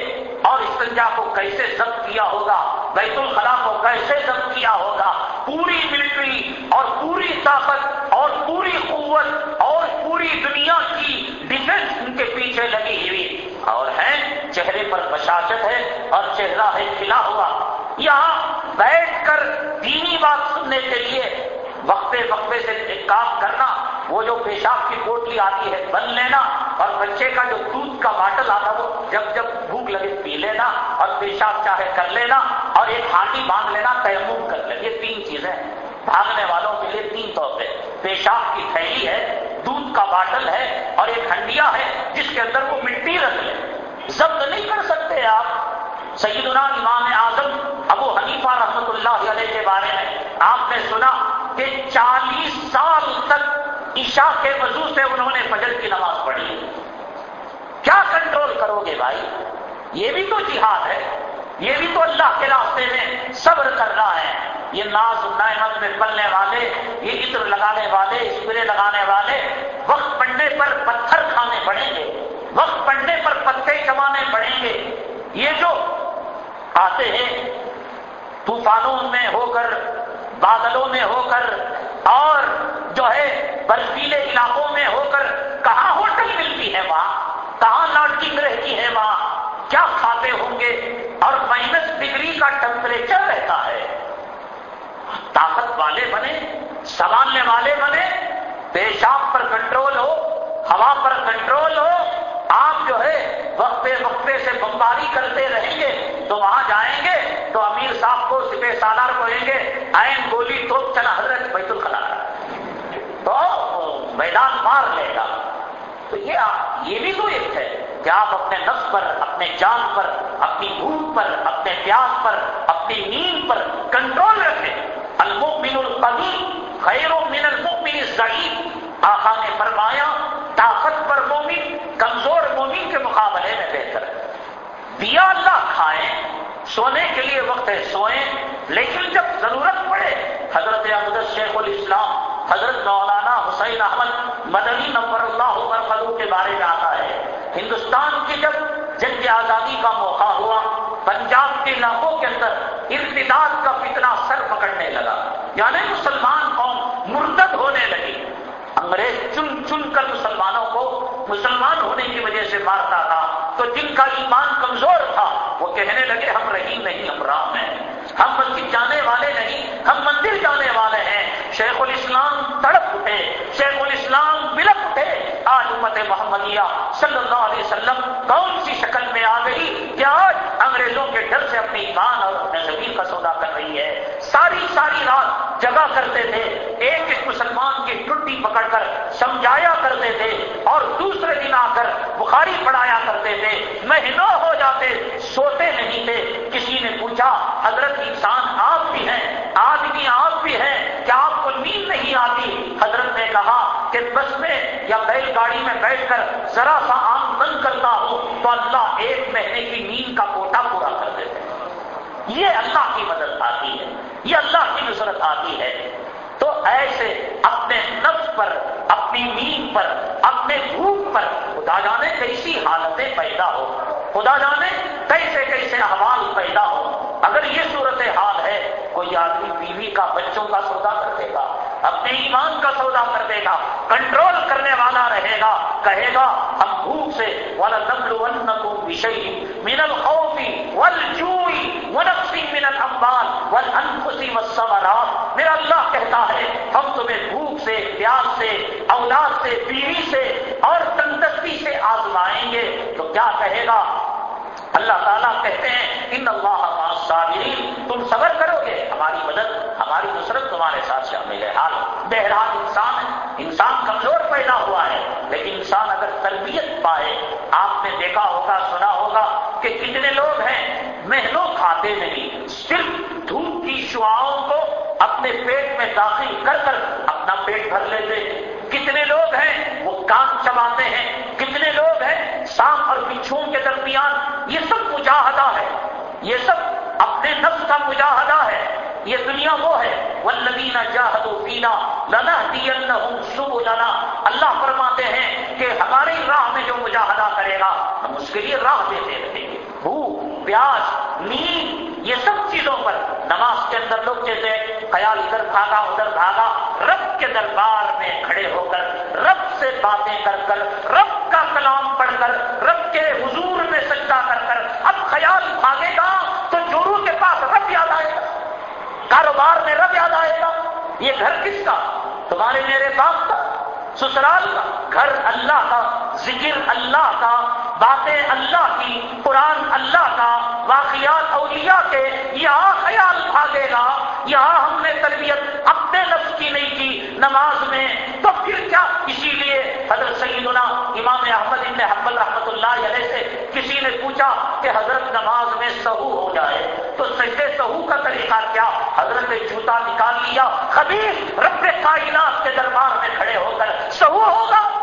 اور استنجا کو کیسے ضبط کیا ہوگا؟ بیت الخلا کو کیسے ضبط کیا ہوگا؟ پوری ملٹری اور پوری طاقت اور پوری قوت اور پوری دنیا کی ڈیفنس ان کے پیچھے لگی ہوئی اور ہے، چہرے پر بشاشت ہے اور چہرہ ہے کھلا ہوا۔ یہاں بیٹھ کر دینی بات سننے کے لیے وقفے وقفے سے ایک کام کرنا، وہ جو پیشاب کی پوٹلی آتی ہے، بن لینا۔ اور بچے کا جو دودھ کا باٹل آتا وہ جب جب بھوک لگے، پی لینا اور پیشاب چاہے کر لینا اور ایک ہانڈی باندھ لینا، تیمم کر لیں یہ تین چیزیں بھاگنے والوں کے لیے تین طور پہ۔ پیشاب کی تھیلی ہے، دودھ کا باٹل ہے اور ایک ہنڈیا ہے جس کے اندر وہ مٹی رکھ لے ضبط نہیں کر سکتے آپ۔ سیدنا امام اعظم ابو حنیفہ رحمت اللہ علیہ کے بارے میں آپ نے سنا کہ چالیس سال تک عشاء کے وضو سے انہوں نے فجر کی نماز پڑھی۔ کیا کنٹرول کرو گے بھائی؟ یہ بھی تو جہاد ہے۔ یہ بھی تو اللہ کے راستے میں صبر کرنا ہے۔ یہ ناز نعمت میں پلنے والے، یہ عطر لگانے والے، اسپرے لگانے والے وقت پڑنے پر پتھر کھانے پڑیں گے۔ وقت پڑنے پر پتے کمانے پڑیں گے۔ یہ جو آتے ہیں، طوفانوں میں ہو کر بادلوں میں ہو کر اور جو ہے برفیلے علاقوں میں ہو کر کہاں ہوٹل ملتی ہے وہاں؟ کہاں لاڈجنگ رہتی ہے وہاں؟ کیا کھاتے ہوں گے؟ اور مائنس ڈگری کا ٹمپریچر رہتا ہے۔ طاقت والے بنے، سنبھالنے والے بنے، پیشاب پر کنٹرول ہو، ہوا پر کنٹرول ہو، آپ جو ہے وقفے وقفے سے بمباری کرتے رہیں گے۔ تو وہاں جائیں گے، تو امیر صاحب کو سپہ سالار کہیں گے آئین گولی تو چلا حضرت بیت الخلا تو میدان مار لے گا۔ تو یہ یہ بھی تو ایک ہے۔ کہ آپ اپنے نفس پر، اپنے جان پر، اپنی بھوک پر، اپنے پیاس پر، اپنی نیند پر کنٹرول رکھیں۔ المؤمن القوی خیر من المؤمن الضعیف۔ آقا نے فرمایا، طاقت پر مومن، کمزور مومن کے مقابلے میں بہتر دیا اللہ کھائیں، سونے کے لیے وقت ہے سوئیں، لیکن جب ضرورت پڑے، حضرت احمد شیخ الاسلام، حضرت مولانا حسین احمد مدنی نمبر اللہ مرخلو کے بارے میں آتا ہے ہندوستان کی جب جنگ آزادی کا موقع ہوا، پنجاب کے علاقوں کے اندر ارتداد کا فتنہ سر پکڑنے لگا۔ یعنی مسلمان قوم مرتد ہونے لگی۔ انگریز چن چن کر مسلمانوں کو مسلمان ہونے کی وجہ سے مارتا تھا۔ تو جن کا ایمان کمزور تھا، وہ کہنے لگے، ہم رہی نہیں، ہم رام ہیں۔ ہم مسجد جانے والے نہیں، ہم مندر جانے والے ہیں۔ شیخ الاسلام تڑپ اٹھے، شیخ الاسلام بلک اٹھے۔ امت محمدیہ صلی اللہ علیہ وسلم کون سی شکل میں آ گئی کہ آج انگریزوں کے ڈر سے اپنی ایمان اور اپنے زمین کا سودا کر رہی ہے؟ ساری ساری رات جگہ کرتے تھے، ایک ایک مسلمان کی ٹوٹی پکڑ کر سمجھایا کرتے تھے اور دوسرے دن آ کر بخاری پڑھایا کرتے تھے۔ مہینوں ہو جاتے، سوتے نہیں تھے۔ کسی نے پوچھا، حضرت انسان آپ بھی ہیں؟ آدمی آپ بھی ہیں؟ کیا آپ کو نیند نہیں آتی؟ حضرت نے کہا کہ بس میں یا بیل گاڑی میں بیٹھ کر ذرا سا آنکھ بند کرتا ہوں تو اللہ ایک مہینے کی نیند کا کوٹا پورا کر دیتے یہ اللہ کی مدد آتی ہے۔ یہ اللہ کی نصرت آتی ہے۔ تو ایسے اپنے نفس پر، اپنی نیند پر، اپنے بھوک پر خدا جانے کیسی حالتیں پیدا ہو خدا جانے کیسے کیسے احوال پیدا ہو اگر یہ صورت حال ہے، کوئی آدمی بیوی کا، بچوں کا سودا کر دے گا۔ اپنے ایمان کا سودا کر دے گا کنٹرول کرنے والا رہے گا، کہے گا، ہم بھوک سے والا نبل ون کو وشئی من الخوفی ول جوئی ونفسی من الامبال ول والثمرات۔ میرا اللہ کہتا ہے، ہم تمہیں بھوک سے، پیاس سے، اولاد سے، بیوی سے اور تندرستی سے آزمائیں گے۔ تو کیا کہے گا؟ اللہ تعالیٰ کہتے ہیں، ان اللہ صابرین تم صبر کرو گے، ہماری مدد، ہماری نصرت تمہارے ساتھ شامل ہے۔ حال بہرحال انسان انسان کمزور پیدا ہوا ہے، لیکن انسان اگر تربیت پائے، آپ نے دیکھا ہوگا، سنا ہوگا کہ کتنے لوگ ہیں محنوں کھاتے نہیں، صرف دھوپ کی شعاؤں کو اپنے پیٹ میں داخل کر کر اپنا پیٹ بھر لیتے۔ کتنے لوگ ہیں وہ کان چباتے ہیں؟ کتنے لوگ ہیں سانپ اور بچھو کے درمیان؟ یہ سب مجاہدہ ہے۔ یہ سب اپنے نفس کا مجاہدہ ہے۔ یہ دنیا وہ ہے۔ ولدینہ جاہدو پینا لنا دین شب لنا اللہ فرماتے ہیں کہ ہماری راہ میں جو مجاہدہ کرے گا، ہم اس کے لیے راہ دیتے رہیں گے بھوک، پیاس، نیند، یہ سب چیزوں پر نماز کے اندر لوگ کہتے ہیں خیال ادھر بھاگا ادھر بھاگا، رب کے دربار میں کھڑے ہو کر، رب سے باتیں کر کر، رب کا کلام پڑھ کر، رب کے حضور میں سجدہ کر کر، اب خیال بھاگے گا تو جورو کے پاس رب یاد آئے گا۔ کاروبار میں رب یاد آئے گا۔ یہ گھر کس کا؟ تمہارے میرے باپ کا، سسرال کا، گھر اللہ کا، ذکر اللہ کا باتیں اللہ کی، قرآن اللہ کا، واقعات اولیاء کے، یہاں خیال بھاگے گا، یہاں ہم نے تربیت اپنے نفس کی نہیں کی، نماز میں۔ تو پھر کیا؟ اسی لیے حضرت سیدنا امام احمد ابن حبل رحمت اللہ علیہ سے کسی نے پوچھا کہ حضرت نماز میں سہو ہو جائے۔ تو سجدے سہو کا طریقہ کیا؟ حضرت نے جوتا نکال لیا خبیر رب کائنات کے دربار میں کھڑے ہو کر سہو ہوگا۔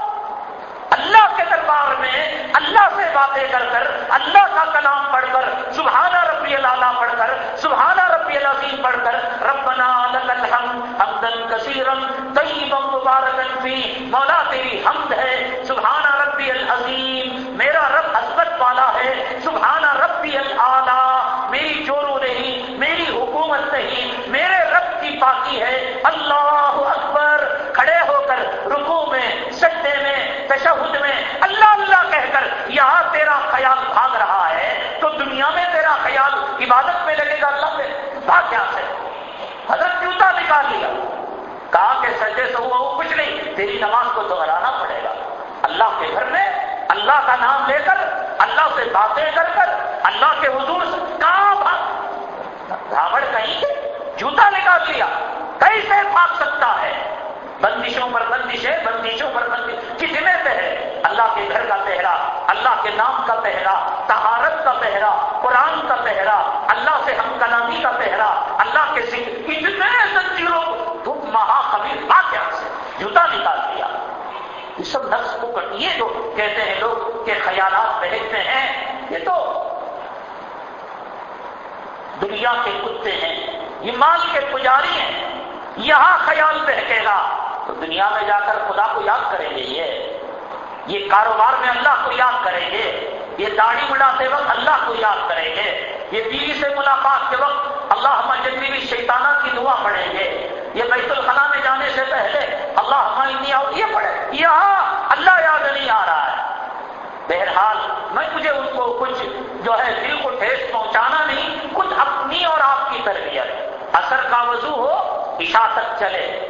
اللہ کے دربار میں اللہ سے باتیں کر کر، اللہ کا کلام پڑھ کر سبحانہ ربی اللہ پڑھ کر سبحانہ ربی العظیم پڑھ کر، ربنا لک الحمد حمدن کثیرن طیبا مبارکن فی، مولا تیری حمد ہے سبحانہ ربی العظیم، میرا رب عظمت والا ہے سبحانہ ربی العالی میری چورو نہیں، میری حکومت نہیں، میرے رب کی پاکی ہے، اللہ اکبر، کھڑے ہو کر رکو میں سجدے میں تشہد میں اللہ اللہ کہہ کر یہاں تیرا خیال بھاگ رہا ہے تو دنیا میں تیرا خیال عبادت میں لگے گا اللہ پہ بھاگ کیا سے حضرت جوتا نکال لیا۔ کہا کہ سجدے سے ہوا وہ کچھ نہیں، تیری نماز کو دہرانا پڑے گا۔ اللہ کے گھر میں اللہ کا نام لے کر، اللہ سے باتیں کر کر، اللہ کے حضور سے کہاں بھاگ؟ دھاوڑ کہیں جوتا نکال لیا۔ کیسے بھاگ سکتا ہے؟ بندشوں پر بندش ہے بندشوں پر بندش۔ کتنے پہرے اللہ کے گھر کا پہرا، اللہ کے نام کا پہرا تہارت کا پہرا، قرآن کا پہرا، اللہ سے ہم کلامی کا پہرا، اللہ کے سکھ کتنے زنجیروں تم مہا خبیر بات سے جوتا نکال دیا۔ یہ سب نفس کو کٹیے جو کہتے ہیں لوگ کہ خیالات بہتتے ہیں، یہ تو دنیا کے کتے ہیں، یہ مال کے پجاری ہیں۔ یہاں خیال بہکے گا۔ تو دنیا میں جا کر خدا کو یاد کریں گے یہ. یہ کاروبار میں اللہ کو یاد کریں گے. یہ داڑھی بڑھاتے وقت اللہ کو یاد کریں گے. یہ بیوی سے ملاقات کے وقت اللہ ہماری بھی شیطانہ کی دعا پڑھیں گے. یہ بیت الخلا میں جانے سے پہلے اللہ ہماری اور یہ پڑھے یہاں اللہ یاد نہیں آ رہا ہے. بہرحال میں مجھے ان کو کچھ جو ہے دل کو ٹھیس پہنچانا نہیں، کچھ اپنی اور آپ کی تربیت. اثر کا وضو ہو عشاء تک چلے.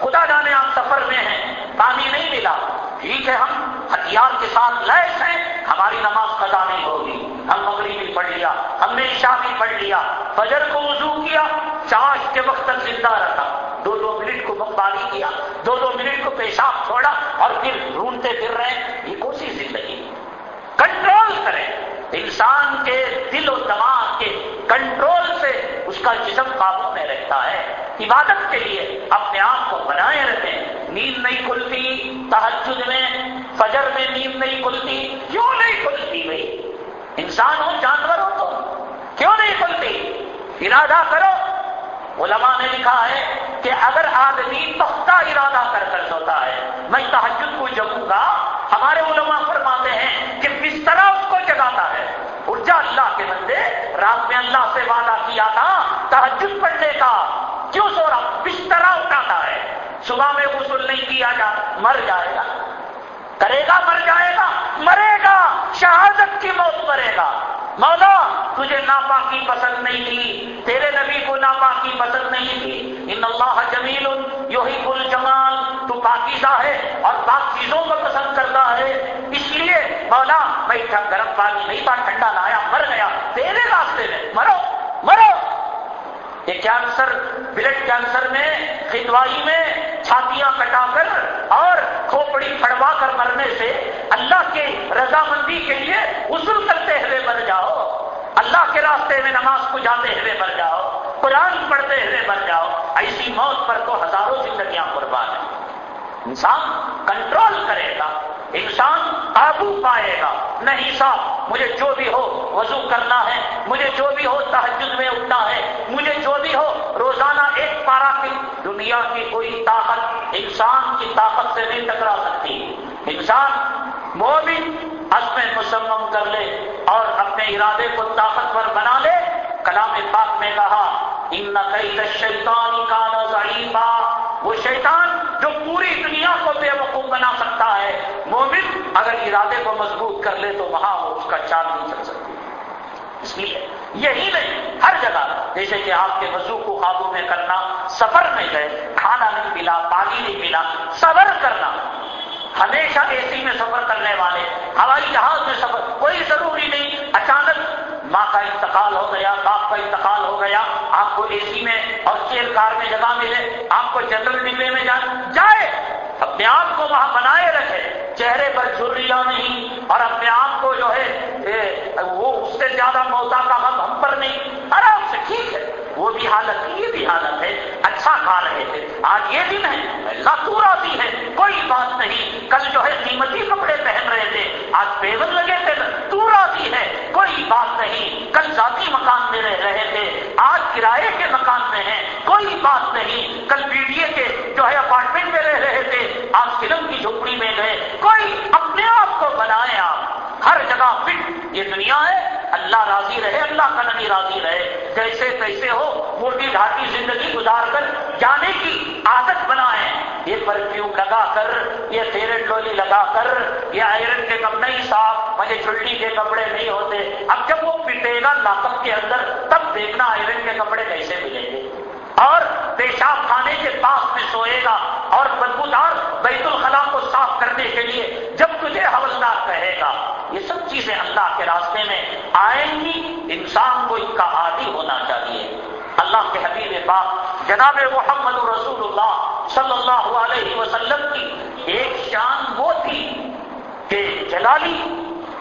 خدا جانے آپ سفر میں ہیں، پانی نہیں ملا۔ ٹھیک ہے، ہم ہتھیار کے ساتھ لیس ہیں، ہماری نماز قضا نہیں ہوگی۔ ہم مغرب بھی پڑھ لیا، ہم نے عشاء بھی پڑھ لیا، فجر کو وضو کیا، چاش کے وقت تک زندہ رکھا دو دو منٹ کو مقباری کیا، دو دو منٹ کو پیشاب چھوڑا اور پھر ڈھونڈتے پھر رہے۔ یہ کوشش زندگی؟ کنٹرول کریں۔ انسان کے دل و دماغ کے کنٹرول سے اس کا جسم قابو میں رہتا ہے۔ عبادت کے لیے اپنے آپ کو بنائے رکھیں۔ نیند نہیں کھلتی تحجد میں، فجر میں نیند نہیں کھلتی، کیوں نہیں کھلتی بھائی؟ انسان ہو، جانور ہو تو کیوں نہیں کھلتی؟ ارادہ کرو۔ علماء نے لکھا ہے کہ اگر آدمی پختہ ارادہ کر کر سوتا ہے، میں تحجد کو جگوں گا۔ ہمارے علماء فرماتے ہیں کہ بسترا اس کو جگاتا ہے۔ ارجا اللہ کے بندے، رات میں اللہ سے وعدہ کیا تھا تحجد پڑھنے کا۔ کیوں سو رہا بسترا اٹھاتا ہے، صبح میں غسل نہیں کیا جا، مر جائے گا۔ کرے گا، مر جائے گا، مرے گا، شہادت کی موت مرے گا۔ مولا، تجھے ناپاکی پسند نہیں تھی، تیرے نبی کو ناپاکی پسند نہیں تھی۔ ان اللہ جمیل یوہی کل جمال تو پاکیزہ ہے اور پاک چیزوں کو پسند کرتا ہے۔ اس لیے، مولا، میں گرم پانی نہیں تھا ٹھنڈا لایا مر گیا۔ تیرے راستے میں، مرو مرو۔ یہ کینسر بلڈ کینسر میں، کھدوائی میں چھاتیاں کٹا کر اور کھوپڑی پھڑوا کر مرنے سے اللہ کے رضامندی کے لیے اصول کرتے ہوئے مر جاؤ، اللہ کے راستے میں نماز کو جاتے ہوئے مر جاؤ، قرآن پڑھتے ہوئے مر جاؤ، ایسی موت پر تو ہزاروں زندگیاں قربان ہیں۔ انسان کنٹرول کرے گا۔ انسان قابو پائے گا۔ نہیں صاحب، مجھے جو بھی ہو وضو کرنا ہے، مجھے جو بھی ہو تحجد میں اٹھنا ہے، مجھے جو بھی ہو روزانہ ایک پارا کی دنیا کی کوئی طاقت انسان کی طاقت سے نہیں ٹکرا سکتی۔ انسان مومن عزم مسمم کر لے اور اپنے ارادے کو طاقتور بنا لے۔ کلام پاک میں کہا، ان نقید شیطان کا ضعیفہ وہ شیطان جو پوری دنیا کو بے وقوف بنا سکتا ہے۔ مومن اگر ارادے کو مضبوط کر لے تو وہاں وہ اس کا چال نہیں چل سکتی اس لیے یہی نہیں، ہر جگہ۔ جیسے کہ آپ کے وضو کو قابو میں کرنا، سفر میں گئے، کھانا نہیں ملا، پانی نہیں ملا، صبر کرنا۔ ہمیشہ اے سی میں سفر کرنے والے، ہوائی جہاز میں سفر، کوئی ضروری نہیں۔ اچانک ماں کا انتقال ہو گیا، باپ کا انتقال ہو گیا، آپ کو اے سی میں اور چیل کار میں جگہ ملے، آپ کو جنرل ڈبے میں جائے۔ اپنے آپ کو وہاں بنائے رکھے۔ چہرے پر جھریاں نہیں، اور اپنے آپ کو جو ہے وہ اس سے زیادہ موتا کا غم ہم پر نہیں۔ آرام سے ٹھیک ہے۔ وہ بھی حالت، یہ بھی حالت ہے اچھا کھا رہے تھے۔ آج یہ دن ہے اللہ تو راضی ہے کوئی بات نہیں کل جو ہے قیمتی کپڑے پہن رہے تھے آج پیون لگے تھے تو راضی ہے کوئی بات نہیں کل ذاتی مکان میں رہ رہے تھے آج کرائے کے مکان میں ہیں کوئی بات نہیں کل بی ڈی اے کے جو ہے اپارٹمنٹ میں رہ رہے تھے آج فلم کی جھوپڑی میں گئے کوئی اپنے آپ کو بنائے آپ ہر جگہ فٹ یہ دنیا ہے اللہ راضی رہے اللہ کا نبی راضی رہے جیسے تیسے ہو موٹی ڈھاٹی زندگی گزار کر جانے کی عادت بنائیں یہ پرفیوم لگا کر، یہ فیرن لولی لگا کر، یہ آئرن کے کم نہیں، صاف مجھے چھلٹی کے کپڑے نہیں ہوتے۔ اب جب وہ پٹے گا لاکت کے اندر، تب دیکھنا آئرن کے کپڑے کیسے ملیں گے۔ اور پیشاب کھانے کے پاس میں سوئے گا۔ اور بدبودار بیت الخلا کو صاف کرنے کے لیے جب تجھے حوصلہ چیزیں اللہ کے راستے میں آئیں گی، انسان کو ان کا عادی ہونا چاہیے۔ اللہ کے حبیب پاک جناب محمد رسول اللہ صلی اللہ علیہ وسلم کی ایک شان وہ تھی کہ جلالی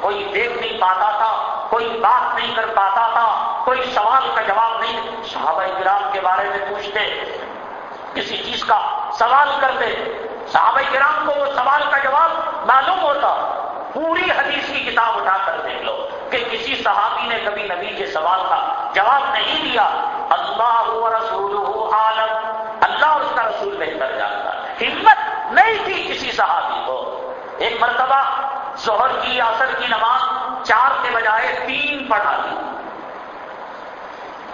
کوئی دیکھ نہیں پاتا تھا، کوئی بات نہیں کر پاتا تھا، کوئی سوال کا جواب نہیں۔ صحابہ کرام کے بارے میں پوچھتے، کسی چیز کا سوال کرتے، صحابہ کرام کو وہ سوال کا جواب معلوم ہوتا۔ پوری حدیث کی کتاب اٹھا کر دیکھ لو کہ کسی صحابی نے کبھی نبی کے سوال کا جواب نہیں دیا، اللہ رسول عالم، اللہ اور اس کا رسول بہتر جانتا ہمت نہیں تھی کسی صحابی کو۔ ایک مرتبہ ظہر کی اثر کی نماز چار کے بجائے تین پڑھا دی۔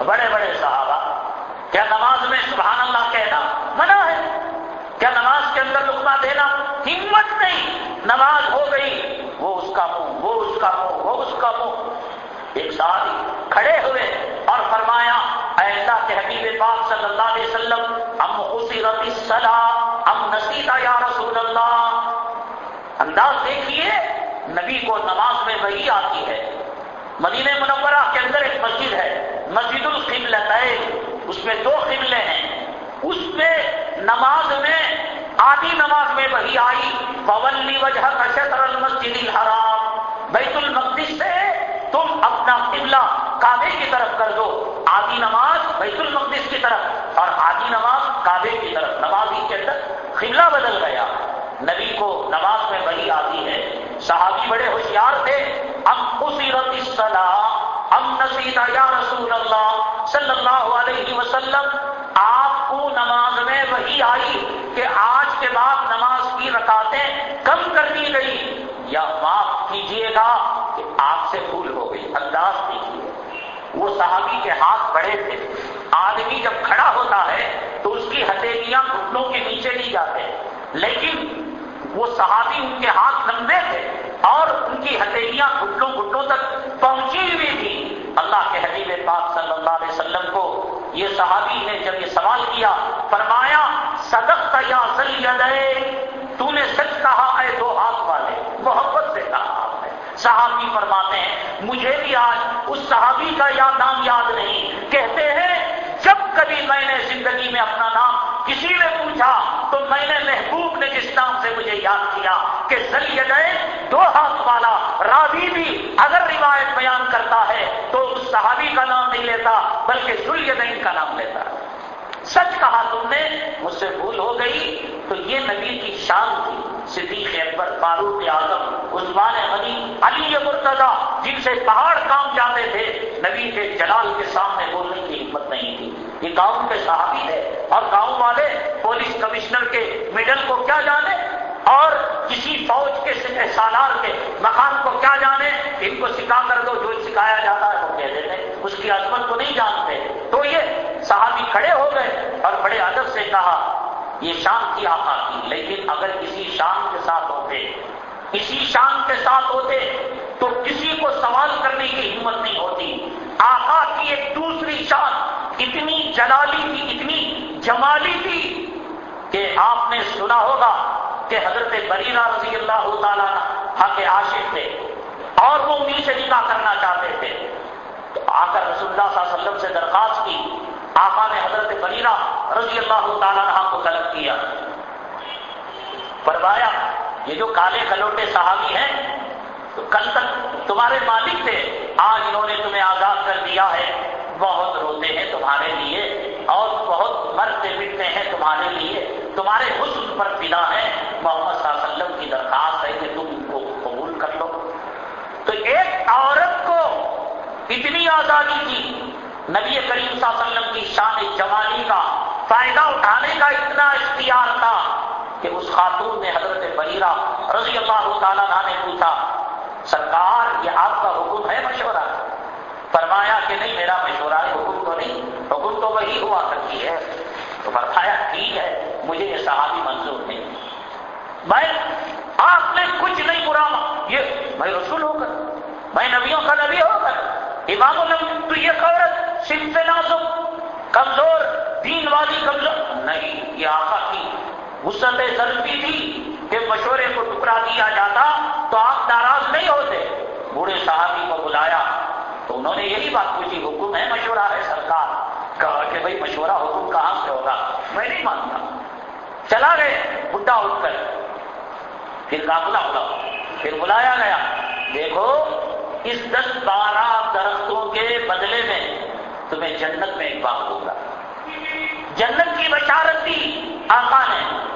بڑے بڑے صحابہ، کیا نماز میں سبحان اللہ کہنا منع ہے؟ کیا نماز کے اندر لکما دینا ہمت نہیں، نماز ہو گئی، وہ اس کا منہ، وہ اس کا منہ، وہ اس کا منہ۔ ایک صحابی کھڑے ہوئے اور فرمایا، ایسا کہ حبیب پاک صلی اللہ علیہ وسلم، ام خوشی ربی صلاح ام نصیحہ یا رسول اللہ۔ انداز دیکھیے، نبی کو نماز میں وہی آتی ہے۔ مدینہ منورہ کے اندر ایک مسجد ہے، مسجد القبل اس میں دو قبلے ہیں۔ اس میں نماز میں، آدھی نماز میں وہی آئی پونلی وجہ شطر المسجد الحرام۔ بیت المقدس سے تم اپنا قبلہ کعبے کی طرف کر دو۔ آدھی نماز بیت المقدس کی طرف۔ اور آدھی نماز کعبے کی طرف۔ نماز ہی کے اندر قبلہ بدل گیا۔ نبی کو نماز میں وہی آتی ہے۔ صحابی بڑے ہوشیار تھے۔ ام اسیرت الصلاح ام نصیدہ یا رسول اللہ صلی اللہ علیہ وسلم، آپ کو نماز میں وہی آئی کہ آج کے بعد نماز کی رکاتیں کم کر دی گئی۔ یا معاف کیجیے گا کہ آپ سے بھول ہو گئی، انداز دیجیے وہ صحابی کے ہاتھ بڑے تھے۔ آدمی جب کھڑا ہوتا ہے تو اس کی ہتھیلیاں گھٹنوں کے نیچے نہیں جاتے لیکن وہ صحابی ان کے ہاتھ لمبے تھے۔ اور ان کی ہتھیلیاں گھٹوں گھٹوں تک پہنچی ہوئی تھی اللہ کے حبیب پاک صلی اللہ علیہ وسلم کو یہ صحابی نے جب یہ سوال کیا، فرمایا صدق یا تو نے سچ کہا، اے دو ہاتھ والے، محبت سے کہا آپ نے۔ صحابی فرماتے ہیں، مجھے بھی آج اس صحابی کا یا نام یاد نہیں، کہتے ہیں، جب کبھی میں نے زندگی میں اپنا نام کسی نے پوچھا تو میں نے محبوب نے جس نام سے مجھے یاد کیا کہ زلیدین دو ہاتھ والا راوی بھی اگر روایت بیان کرتا ہے تو اس صحابی کا نام نہیں لیتا بلکہ زلیدین کا نام لیتا ہے۔ سچ کہا تم نے، مجھ سے بھول ہو گئی۔ تو یہ نبی کی شان تھی۔ صدیق اکبر، فاروق اعظم، عثمان غنی، علی مرتضی، جن سے پہاڑ کام جاتے تھے، نبی کے جلال کے سامنے بولنے کی ہمت نہیں تھی۔ یہ گاؤں کے صحابی ہے اور گاؤں والے پولیس کمشنر کے مڈل کو کیا جانے اور کسی فوج کے سالار کے مکان کو کیا جانے؟ ان کو سکھا کر دو، جو سکھایا جاتا ہے وہ کہہ دیتے اس کی عظمت کو نہیں جانتے۔ تو یہ صحابی کھڑے ہو گئے اور بڑے ادب سے کہا، یہ شان کی آقا کی لیکن اگر کسی شان کے ساتھ ہوتے، کسی شان کے ساتھ ہوتے تو کسی کو سوال کرنے کی ہمت نہیں ہوتی۔ آقا کی ایک دوسری شان اتنی جلالی تھی، اتنی جمالی تھی کہ آپ نے سنا ہوگا کہ حضرت بریرہ رضی اللہ تعالیٰ حق عاشق تھے اور وہ انہیں سے نکاح کرنا چاہتے تھے۔ تو آ کر رسول اللہ صلی اللہ علیہ وسلم سے درخواست کی، آقا نے حضرت بریرہ رضی اللہ تعالیٰ کو طلب کیا۔ فرمایا، یہ جو کالے کلوٹے صحابی ہیں کل تک تمہارے مالک تھے۔ آج انہوں نے تمہیں آزاد کر دیا ہے۔ بہت روتے ہیں تمہارے لیے اور بہت مرتے مٹتے ہیں تمہارے لیے۔ تمہارے حسن پر فدا ہے۔ محمد صلی اللہ علیہ وسلم کی درخواست ہے کہ تم ان کو قبول کر لو۔ تو ایک عورت کو اتنی آزادی کی، نبی کریم صلی اللہ علیہ وسلم کی شان جمالی کا فائدہ اٹھانے کا اتنا اختیار تھا کہ اس خاتون نے حضرت بریرہ رضی اللہ تعالیٰ نے پوچھا سرکار، یہ آپ کا حکم ہے مشورہ۔ فرمایا کہ نہیں، میرا مشورہ حکم تو نہیں، حکم تو وہی ہوا کرتی ہے۔ تو فرمایا، ٹھیک ہے، مجھے یہ صحابی منظور نہیں۔ میں، آپ نے کچھ نہیں برا یہ میں رسول ہو کر، میں نبیوں کا نبی ہو کر امام النبی تو یہ عورت صرف نازک کمزور، دین والی کمزور، نہیں، یہ آقا کی وسط ضروری تھی۔ کہ مشورے کو ٹکرا دیا جاتا تو آپ ناراض نہیں ہوتے۔ بوڑھے صحابی کو بلایا تو انہوں نے یہی بات پوچھی، حکم ہے مشورہ ہے سرکار؟ کہا کہ بھائی، مشورہ حکم کہاں سے ہوگا؟ میں نہیں مانتا۔ چلا گئے بڈھا اٹھ کر۔ پھر کافلا بلا پھر بلایا گیا۔ دیکھو، اس دس بارہ درختوں کے بدلے میں تمہیں جنت میں ایک باغ ہوگا۔ جنت کی بشارت دی آقا نے۔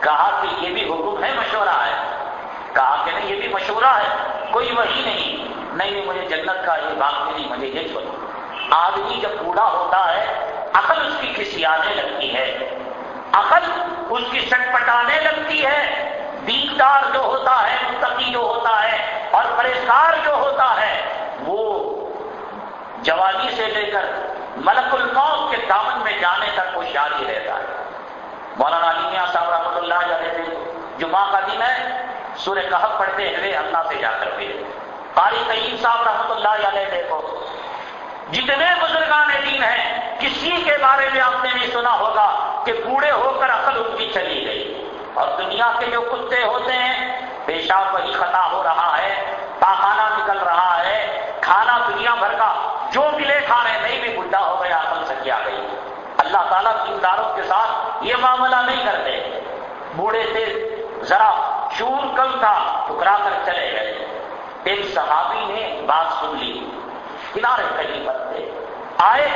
کہا کہ یہ بھی حکم ہے مشورہ ہے۔ کہا کہ نہیں، یہ بھی مشورہ ہے۔ کوئی وہی نہیں۔ نہیں مجھے جنت کا یہ باغ نہیں مجھے یہ چھوڑو آدمی جب بوڑھا ہوتا ہے، عقل اس کی کسی آنے لگتی ہے۔ عقل اس کی سٹ پٹانے لگتی ہے۔ دیندار جو ہوتا ہے، متقی جو ہوتا ہے، اور پریشار جو ہوتا ہے، وہ جوانی سے لے کر ملک الموت کے دامن میں جانے تک وہ شادی رہتا ہے۔ مولانا علی صاحب رحمۃ اللہ علیہ جمعہ کا دن ہے، سورہ کہب پڑھتے ہوئے اللہ سے جا کر پھر قاری قیم صاحب رحمۃ اللہ علیہ دیکھو۔ جتنے بزرگان دین ہیں، کسی کے بارے میں آپ نے نہیں سنا ہوگا کہ بوڑھے ہو کر عقل ان کی چلی گئی۔ اور دنیا کے جو کتے ہوتے ہیں پیشاب وہی خطا ہو رہا ہے، پاخانہ نکل رہا ہے، کھانا دنیا بھر کا جو ملے کھانے نہیں بھی بڈھا ہو گیا، عقل سے کیا گئی۔ اللہ تعالیٰ دینداروں کے ساتھ یہ معاملہ نہیں کرتے۔ بوڑھے تھے ذرا شور کم تھا ٹکرا کر چلے گئے۔ ایک صحابی نے بات سن لی، کنارے کہیں پر تھے۔ آئے،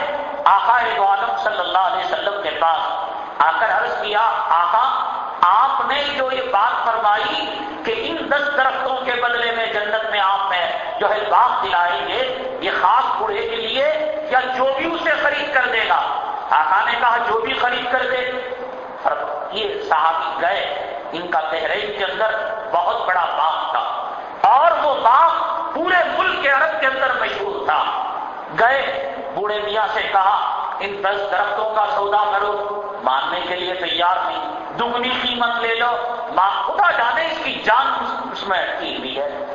آقا عالم صلی اللہ علیہ وسلم کے پاس۔ آ کر عرض کیا، آقا، آپ نے جو یہ بات فرمائی کہ ان دس درختوں کے بدلے میں جنت میں آپ میں جو ہے باغ دلائیں گے یہ خاص بوڑھے کے لیے یا جو بھی اسے خرید کر دے گا؟ آقا نے کہا، جو بھی خرید کر دے۔ یہ صحابی گئے۔ ان کا تحریر کے اندر بہت بڑا باغ تھا۔ اور وہ باغ پورے ملک کے عرب کے اندر مشہور تھا۔ گئے۔ بوڑھے میاں سے کہا، ان دس درختوں کا سودا کرو۔ ماننے کے لیے تیار نہیں دگنی قیمت لے لو۔ ماں خدا جانے اس کی جان اس میں اٹکی ہوئی ہے۔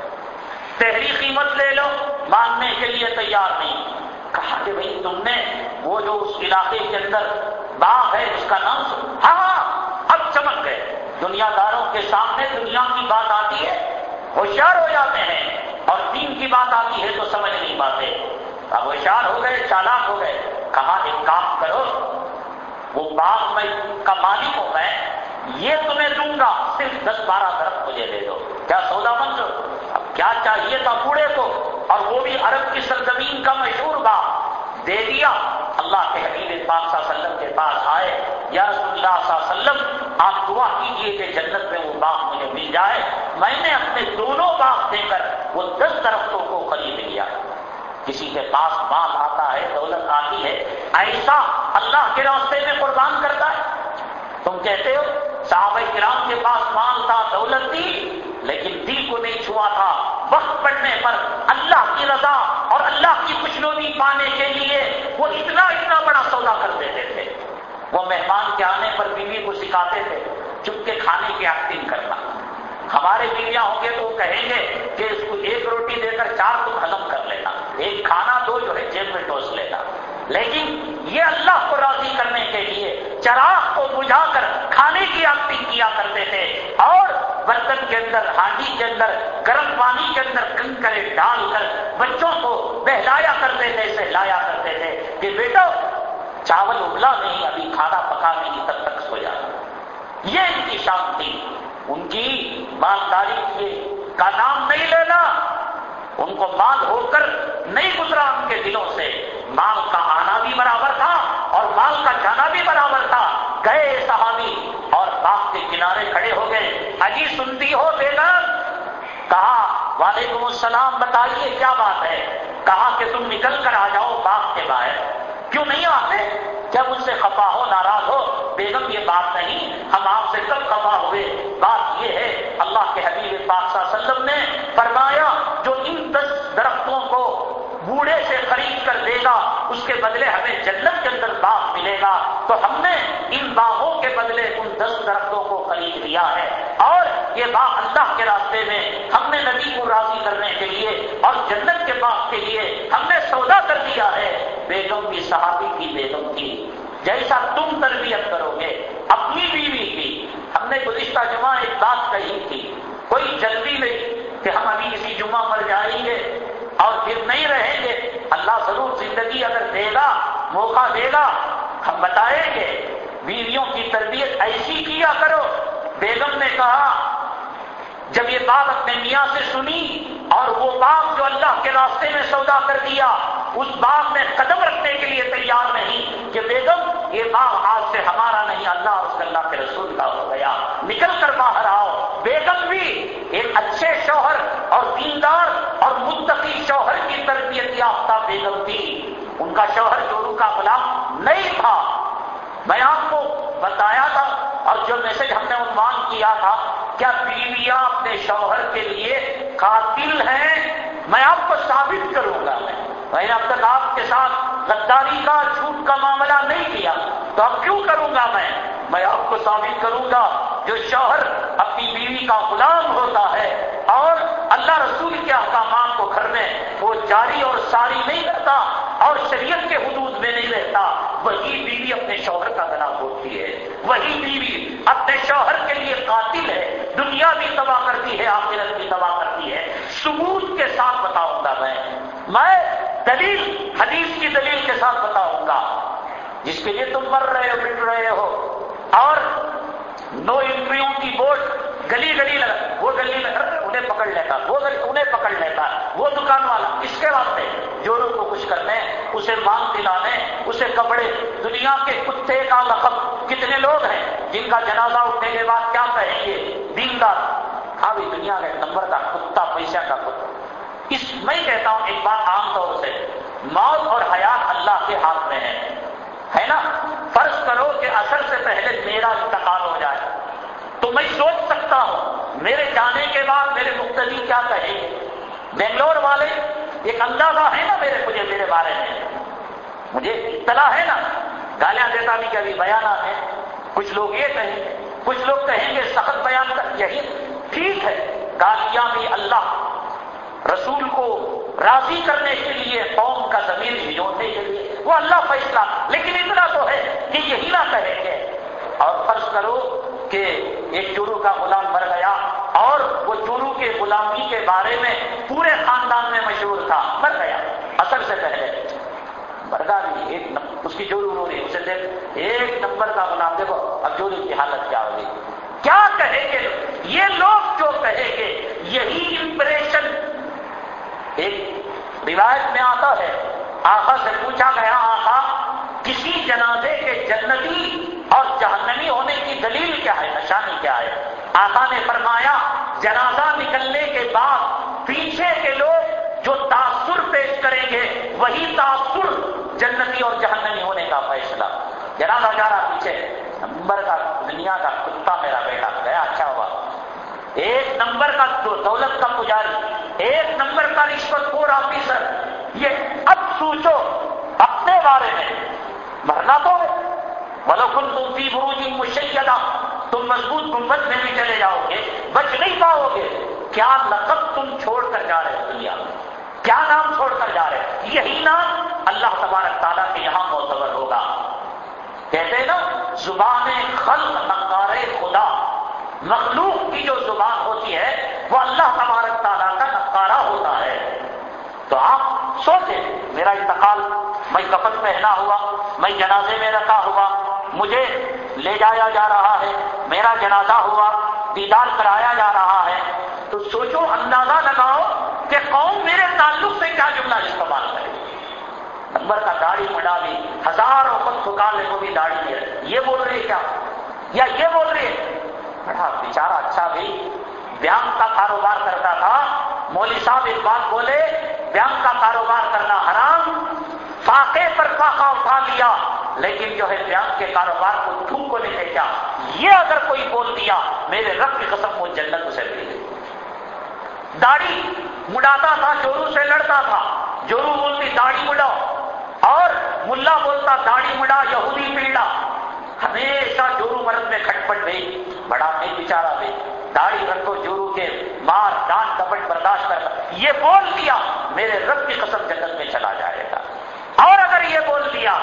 تحری قیمت لے لو۔ ماننے کے لیے تیار نہیں۔ کہا کہ بھائی تم نے وہ جو اس علاقے کے اندر باغ ہے اس کا نام سن۔ ہاں, ہاں، اب چمک گئے۔ دنیا داروں کے سامنے دنیا کی بات آتی ہے ہوشیار ہو جاتے ہیں اور دین کی بات آتی ہے تو سمجھ نہیں پاتے۔ اب ہوشیار ہو گئے چالاک ہو گئے۔ کہا ایک کام کرو وہ باغ میں کا مالک ہوں میں یہ تمہیں دوں گا، صرف دس بارہ درخت مجھے دے دو۔ کیا سودا مند؟ اب کیا چاہیے تھا بوڑھے کو؟ اور وہ بھی عرب کی سرزمین کا مشہور باغ۔ دے دیا۔ اللہ کے حبیب پاک صلی اللہ علیہ وسلم کے پاس آئے۔ یا رسول اللہ صلی اللہ علیہ وسلم، آپ دعا کیجیے کہ جنت میں وہ باغ مجھے مل جائے۔ میں نے اپنے دونوں باغ دے کر وہ دس درختوں کو خرید لیا۔ کسی کے پاس مال آتا ہے، دولت آتی ہے، ایسا اللہ کے راستے میں قربان کرتا ہے۔ تم کہتے ہو صحابہ کرام کے پاس مال تھا، دولت تھی، لیکن دل کو نہیں چھوا تھا۔ وقت پڑنے پر اللہ کی رضا اور اللہ کی خوشنودی پانے کے لیے وہ اتنا اتنا بڑا سودا کر دیتے تھے۔ وہ مہمان کے آنے پر بیوی کو سکھاتے تھے، چپ کے کھانے کی ایکٹنگ کرنا۔ ہمارے بیویاں ہوں گے تو وہ کہیں گے کہ اس کو ایک روٹی دے کر چار تم ہزم کر لینا۔ ایک کھانا دو جو ہے، جیب میں ٹوس لینا۔ لیکن یہ اللہ کو راضی کرنے کے لیے چراغ کو بجھا کر کھانے کی ایکٹنگ کیا کرتے تھے اور برتن کے اندر، ہانڈی کے اندر، گرم پانی کے اندر کنکرے ڈال کر بچوں کو بہلایا کرتے تھے، سہلایا کرتے تھے کہ بیٹا، چاول ابلا نہیں، ابھی کھانا پکا نہیں تب تک سو جانا یہ ان کی شام تھی۔ ان کی مالداری کا نام نہیں لینا۔ ان کو مال ہو کر نہیں گزرا ان کے دلوں سے۔ مال کا آنا بھی برابر تھا اور مال کا جانا بھی برابر تھا۔ گئے صحابی اور باغ کے کنارے کھڑے ہو گئے۔ اجی سنتی ہو بیگم۔ کہا، وعلیکم السلام، بتائیے کیا بات ہے؟ کہا کہ تم نکل کر آ جاؤ باغ کے باہر۔ کیوں نہیں آتے؟ کیا مجھ سے خفا ہو، ناراض ہو، بیگم، یہ بات نہیں، ہم آپ سے کب خفا ہوئے۔ بات یہ ہے، اللہ کے حبیب پاک صلی اللہ علیہ وسلم نے فرمایا، جو ان دس درختوں کو بوڑھے سے خرید کر دے گا اس کے بدلے ہمیں جنت کے اندر باغ ملے گا، تو ہم نے ان باغوں کے بدلے ان دس درختوں کو خرید لیا ہے۔ اور یہ باغ اللہ کے راستے میں ہم نے نبی کو راضی کرنے کے لیے اور جنت کے باغ کے لیے ہم نے سودا کر دیا ہے۔ بیگم کی صحابی کی بیگم کی۔ جیسا تم تربیت کرو گے، اپنی بیوی کی۔ ہم نے گزشتہ جمعہ ایک بات کہی تھی، کوئی جلدی نہیں۔ کہ ہم ابھی اسی جمعہ مر جائیں گے اور پھر نہیں رہیں گے۔ اللہ ضرور زندگی اگر دے گا، موقع دے گا، ہم بتائیں گے۔ بیویوں کی تربیت ایسی کیا کرو۔ بیگم نے کہا، جب یہ بات اپنے میاں سے سنی اور وہ باغ جو اللہ کے راستے میں سودا کر دیا، اس باغ میں قدم رکھنے کے لیے تیار نہیں کہ بیگم، یہ باغ آج سے ہمارا نہیں اللہ اور اس اللہ کے رسول کا ہو گیا نکل کر باہر آؤ بیگم بھی ایک اچھے شوہر اور دیندار اور متقی شوہر کی تربیت یافتہ بیگم تھی۔ ان کا شوہر چورو کا غلام نہیں تھا۔ میں آپ کو بتایا تھا اور جو میسج ہم نے عنوان کیا تھا، کیا بیویاں اپنے شوہر کے لیے قاتل ہیں؟ میں آپ کو ثابت کروں گا۔ میں میں نے اب تک آپ کے ساتھ غداری کا جھوٹ کا معاملہ نہیں کیا۔ تو اب کیوں کروں گا میں؟ میں آپ کو ثابت کروں گا جو شوہر اپنی بیوی کا غلام ہوتا ہے اور اللہ رسول کے احکامات کو گھر میں وہ جاری اور ساری نہیں کرتا اور شریعت کے حدود میں نہیں رہتا، وہی بیوی اپنے شوہر کا گلا ہوتی ہے۔ وہی بیوی اپنے شوہر کے لیے قاتل ہے، دنیا بھی تباہ کرتی ہے، آخرت بھی تباہ کرتی ہے۔ ثبوت کے ساتھ بتاؤں گا میں۔ میں دلیل، حدیث کی دلیل کے ساتھ بتاؤں گا۔ جس کے لیے تم مر رہے ہو مٹ رہے ہو۔ اور نو انٹریوں کی بورڈ گلی گلی لگا وہ گلی میں انہیں پکڑ لیتا، وہ گلی انہیں پکڑ لیتا، وہ دکان والا، اس کے واسطے جو جورو کو کچھ کرنے، اسے مانگ دلانے، اسے کپڑے، دنیا کے کتے کا لقب، کتنے لوگ ہیں جن کا جنازہ اٹھنے کے بعد کیا کہیں گے؟ دیندار ہاں بھی دنیا کا نمبر کا کتا پیسہ کا کتا۔ اس میں کہتا ہوں، ایک بات عام طور سے، موت اور حیات اللہ کے ہاتھ میں ہے۔ ہے نا؟ فرض کرو کہ اثر سے پہلے میرا انتقال ہو جائے۔ تو میں سوچ سکتا ہوں، میرے جانے کے بعد میرے مختلف کیا کہیں گے بنگلور والے، ایک اندازہ ہے نا میرے مجھے، میرے بارے میں؟ مجھے اطلاع ہے نا؟ گالیاں دیتا بھی کہ ابھی بیانات ہیں۔ کچھ لوگ یہ کہیں گے کچھ لوگ کہیں گے، سخت بیان کر، یہی ٹھیک ہے۔ گالیاں بھی اللہ رسول کو راضی کرنے کے لیے قوم کا زمین بھجوڑنے کے لیے، وہ اللہ فیصلہ، لیکن اتنا تو ہے کہ یہی نہ کہیں گے اور فرض کرو کہ ایک چورو کا غلام مر گیا اور وہ چورو کے غلامی کے بارے میں پورے خاندان میں مشہور تھا، مر گیا، اثر سے پہلے۔ مرگا بھی ایک نمبر اس کی چورو رو رہی، اسے دیکھ، ایک نمبر کا غلام، دیکھو، اب چوری کی حالت کیا ہوگی۔ کہے گے؟ یہ لوگ جو کہیں گے، یہی امپریشن ایک روایت میں آتا ہے، آقا سے پوچھا گیا، آقا، کسی جنازے کے جنتی اور جہنمی ہونے کی دلیل کیا ہے؟ نشانی کیا ہے؟ آقا نے فرمایا، جنازہ نکلنے کے بعد پیچھے کے لوگ جو تاثر پیش کریں گے، وہی تاثر جنتی اور جہنمی ہونے کا فیصلہ۔ جنازہ جا رہا پیچھے، نمبر کا دنیا کا کتا میرا بیٹا، گیا اچھا ہوا۔ ایک نمبر کا دولت کا پجاری۔ ایک نمبر کا رشوت خور آفیسر، یہ اب سوچو، اپنے بارے میں۔ مرنا تو بلو تم فی بروجی مشیدہ تم مضبوط گنبد میں بھی چلے جاؤ گے، بچ نہیں پاؤ گے۔ کیا لقب تم چھوڑ کر جا رہے ہو دنیا میں؟ کیا نام چھوڑ کر جا رہے یہی نام اللہ تبارک تعالیٰ کے یہاں معتبر ہوگا۔ کہتے ہیں نا، زبان خلق نقار خدا۔ مخلوق کی جو زبان ہوتی ہے، وہ اللہ تبارک تعالیٰ کا نقارہ ہوتا ہے۔ تو آپ سوچیں، میرا انتقال میں کفن پہنا ہوا، میں جنازے میں رکھا ہوا، مجھے لے جایا جا رہا ہے، میرا جنازہ ہوا، دیدار کرایا جا رہا ہے۔ تو سوچو، اندازہ لگاؤ کہ قوم میرے تعلق سے کیا جملہ استعمال کرے۔ نمبر کا داڑھی مڈا لی ہزار وقت پکالنے کو بھی داڑھی ہے یہ بول رہی ہے کیا؟ یا یہ بول رہی ہے بڑا بیچارہ اچھا بھی۔ بیان کا کاروبار کرتا تھا۔ مولوی صاحب ایک بات بولے، بیان کا کاروبار کرنا حرام، فاقے پر فاقہ اٹھا لیا، لیکن جو ہے بیان کے کاروبار کو تھوک کو نہیں بھیجا یہ اگر کوئی بول دیا، میرے رب کی قسم وہ جنت اسے دے گئی داڑھی مڈاتا تھا، جورو سے لڑتا تھا۔ جورو بولتی، داڑھی مڈاؤ اور ملا بولتا، داڑھی مڈا یہودی پیڑا ہمیشہ جورو مرد میں کھٹپٹ گئی بڑا نہیں بےچارا بھی داڑھی رکھو جورو کے مار دان کپٹ برداشت کر، یہ بول دیا، میرے رب کی قسم جنت میں چلا جائے گا۔ اور اگر یہ بول دیا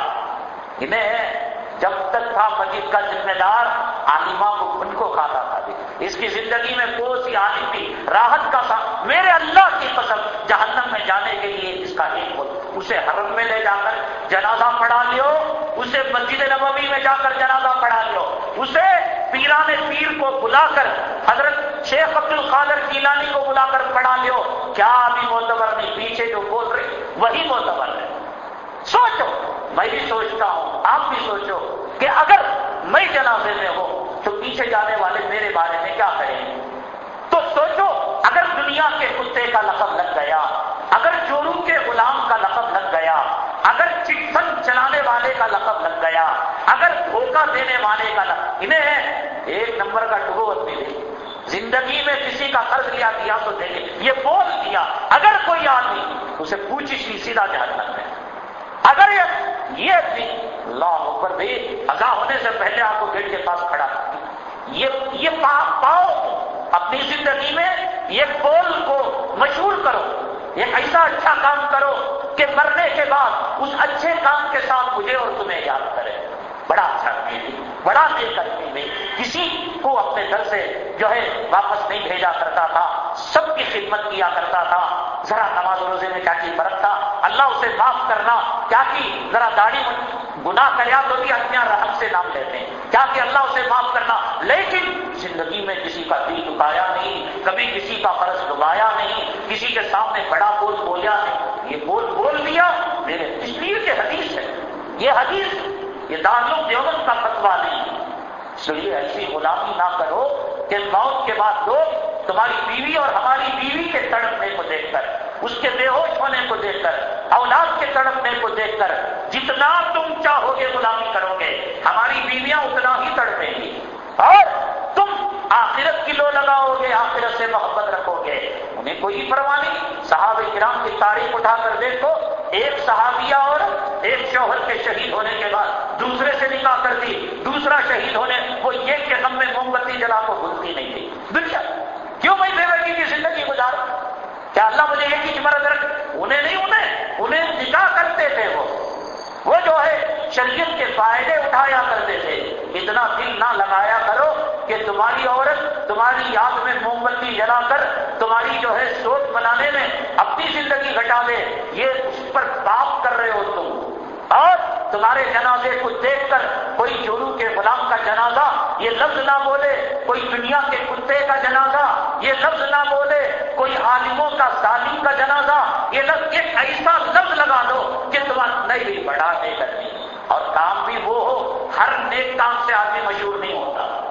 انہیں جب تک تھا مسجد کا ذمہ دار عالمہ کو ان کو کھاتا تھا۔ بھی اس کی زندگی میں کوئی سی عالم تھی، راحت کا سا میرے اللہ کی قسم، جہنم میں جانے کے لیے اس کا ایک بول اسے حرم میں لے جا کر جنازہ پڑھا لیو، اسے مسجد نبوی میں جا کر جنازہ پڑھا لیو۔ اسے پیران پیر کو بلا کر، حضرت شیخ عبد القادر کیلانی کو بلا کر پڑھا لیو۔ کیا ابھی معتبر نہیں، پیچھے جو بول رہے، وہی معتبر ہے۔ سوچو، میں بھی سوچتا ہوں، آپ بھی سوچو کہ اگر میں جنازے میں ہوں تو پیچھے جانے والے میرے بارے میں کیا کریں گے؟ تو سوچو، اگر دنیا کے کتے کا لقب لگ گیا، اگر چورو کے غلام کا لقب لگ گیا، اگر چٹن چلانے والے کا لقب لگ گیا، اگر دھوکہ دینے والے کا لقب، انہیں ایک نمبر کا ٹگوت ملے زندگی میں کسی کا قرض لیا، دیا تو دیکھے یہ بول دیا، اگر کوئی آدمی اسے پوچھی سی سیدھا جہاز لگ گیا اگر یہ بھی اللہ اوپر بھی اگا ہونے سے پہلے آپ کو گیٹ کے پاس کھڑا یہ یہ پاؤ اپنی زندگی میں یہ بول کو مشہور کرو۔ ایک ایسا اچھا کام کرو کہ مرنے کے بعد اس اچھے کام کے ساتھ مجھے اور تمہیں یاد کرے۔ بڑا اچھا بڑا دل کرتی میں کسی کو اپنے گھر سے جو ہے واپس نہیں بھیجا کرتا تھا، سب کی خدمت کیا کرتا تھا۔ ذرا نماز روزے میں کیا کی فرق تھا؟ اللہ اسے معاف کرنا، کیا کی؟ ذرا داڑھی گناہ کریا تو بھی اپنے رحم سے نام لیتے ہیں۔ کیا کہ اللہ اسے معاف کرنا۔ لیکن زندگی میں کسی کا دل دکھایا نہیں، کبھی کسی کا فرض ڈبایا نہیں، کسی کے سامنے بڑا بول بولیا نہیں۔ یہ بول بول دیا میرے تشریح کے حدیث ہے۔ یہ حدیث یہ دارالم دیوبند کا فتوا نہیں۔ سلیے ایسی غلامی نہ کرو کہ موت کے بعد لوگ تمہاری بیوی اور ہماری بیوی کے تڑپنے کو دیکھ کر اس کے بے ہوش ہونے کو دیکھ کر، اولاد کے تڑپنے کو دیکھ کر، جتنا تم چاہو گے غلامی کرو گے۔ ہماری بیویاں اتنا ہی تڑپیں گی۔ اور تم آخرت کی لو لگاؤ گے، آخرت سے محبت رکھو گے۔ انہیں کوئی پرواہ نہیں۔ صحابہ کرام کی تاریخ اٹھا کر دیکھو۔ ایک صحابیہ اور ایک شوہر کے شہید ہونے کے بعد دوسرے سے نکاح کر دی۔ دوسرا شہید ہونے، وہ ایک کے غم میں موم بتی جلا کو بھولتی نہیں تھی۔ دنیا، کیوں میں بے بیٹی کی زندگی گزار؟ کہ اللہ مجھے ایک ہی مرد رکھ انہیں نہیں انہیں انہیں نکاح کرتے تھے وہ۔ وہ جو ہے شریعت کے فائدے اٹھایا کرتے تھے۔ اتنا دل نہ لگایا کرو کہ تمہاری عورت تمہاری یاد میں موم بتی جلا کر تمہاری جو ہے سوچ بنانے میں اپنی زندگی گھٹا دے۔ یہ اس پر پاپ کر رہے ہو تم۔ اور تمہارے جنازے کو دیکھ کر کوئی جورو کے غلام کا جنازہ، یہ لفظ نہ بولے کوئی دنیا کے کتے کا جنازہ، یہ لفظ نہ بولے کوئی عالموں کا ظالم کا جنازہ، یہ لفظ ایک ایسا لفظ لگا دو کہ تمہارا نہیں بڑھا دے کرنی اور کام بھی وہ ہو، ہر نیک کام سے آدمی مشہور نہیں ہوتا۔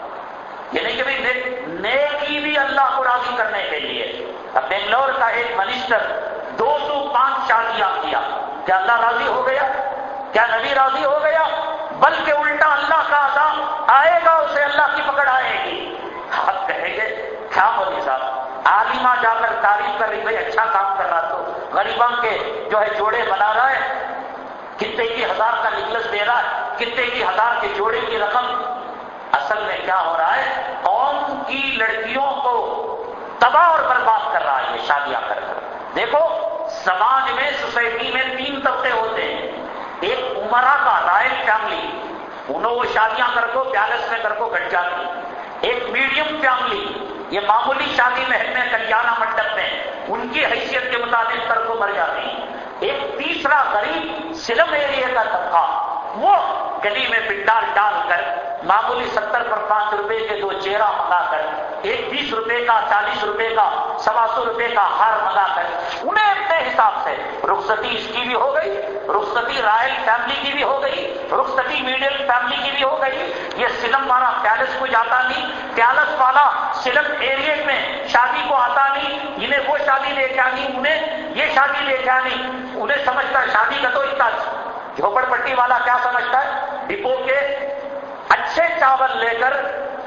یہ نہیں کہ بھائی نیکی بھی اللہ کو راضی کرنے کے لیے۔ اب بنگلور کا ایک منسٹر دو سو پانچ شادیاں کیا کیا اللہ راضی ہو گیا؟ کیا نبی راضی ہو گیا؟ بلکہ الٹا اللہ کا عذاب آئے گا، اسے اللہ کی پکڑ آئے گی۔ آپ کہیں گے، کیا مولی صاحب؟ عالمہ جا کر تعریف کر رہی، بھائی اچھا کام کر رہا تو۔ غریباں کے جو ہے جوڑے بنا رہا ہے، کتنے کی ہزار کا نکلس دے رہا ہے، کتنے کی ہزار کے جوڑے کی رقم۔ اصل میں کیا ہو رہا ہے؟ قوم کی لڑکیوں کو تباہ اور برباد کر رہا ہے، یہ شادیاں کر کر۔ دیکھو، سماج میں، سوسائٹی میں تین طبقے ہوتے ہیں۔ ایک عمرہ کا رائل فیملی انہوں وہ شادیاں کر کو پیالس میں کر کو گھٹ جاتی۔ ایک میڈیم فیملی، یہ معمولی شادی محل میں کلیانہ منڈپ میں، ان کی حیثیت کے مطابق کر کو مر جاتی۔ ایک تیسرا غریب سلم ایریا کا طبقہ، وہ گلی میں پنڈال ڈال کر معمولی ستر پر پانچ روپے کے دو چہرہ منگا کر ایک بیس روپے کا، چالیس روپے کا، سوا سو روپے کا ہار منگا کر۔ انہیں اپنے حساب سے رخصتی اس کی بھی ہو گئی، رخصتی رائل فیملی کی بھی ہو گئی، رخصتی میڈل فیملی کی بھی ہو گئی۔ یہ سلم والا پیلس کو جاتا نہیں پیالس والا سلم ایریا میں شادی کو آتا نہیں، انہیں وہ شادی لے کے آنی، انہیں یہ شادی لے کے آنی۔ انہیں سمجھتا ہے شادی کا تو اتنا جھوپڑ پٹی والا کیا سمجھتا ہے؟ ڈپو کے اچھے چاول لے کر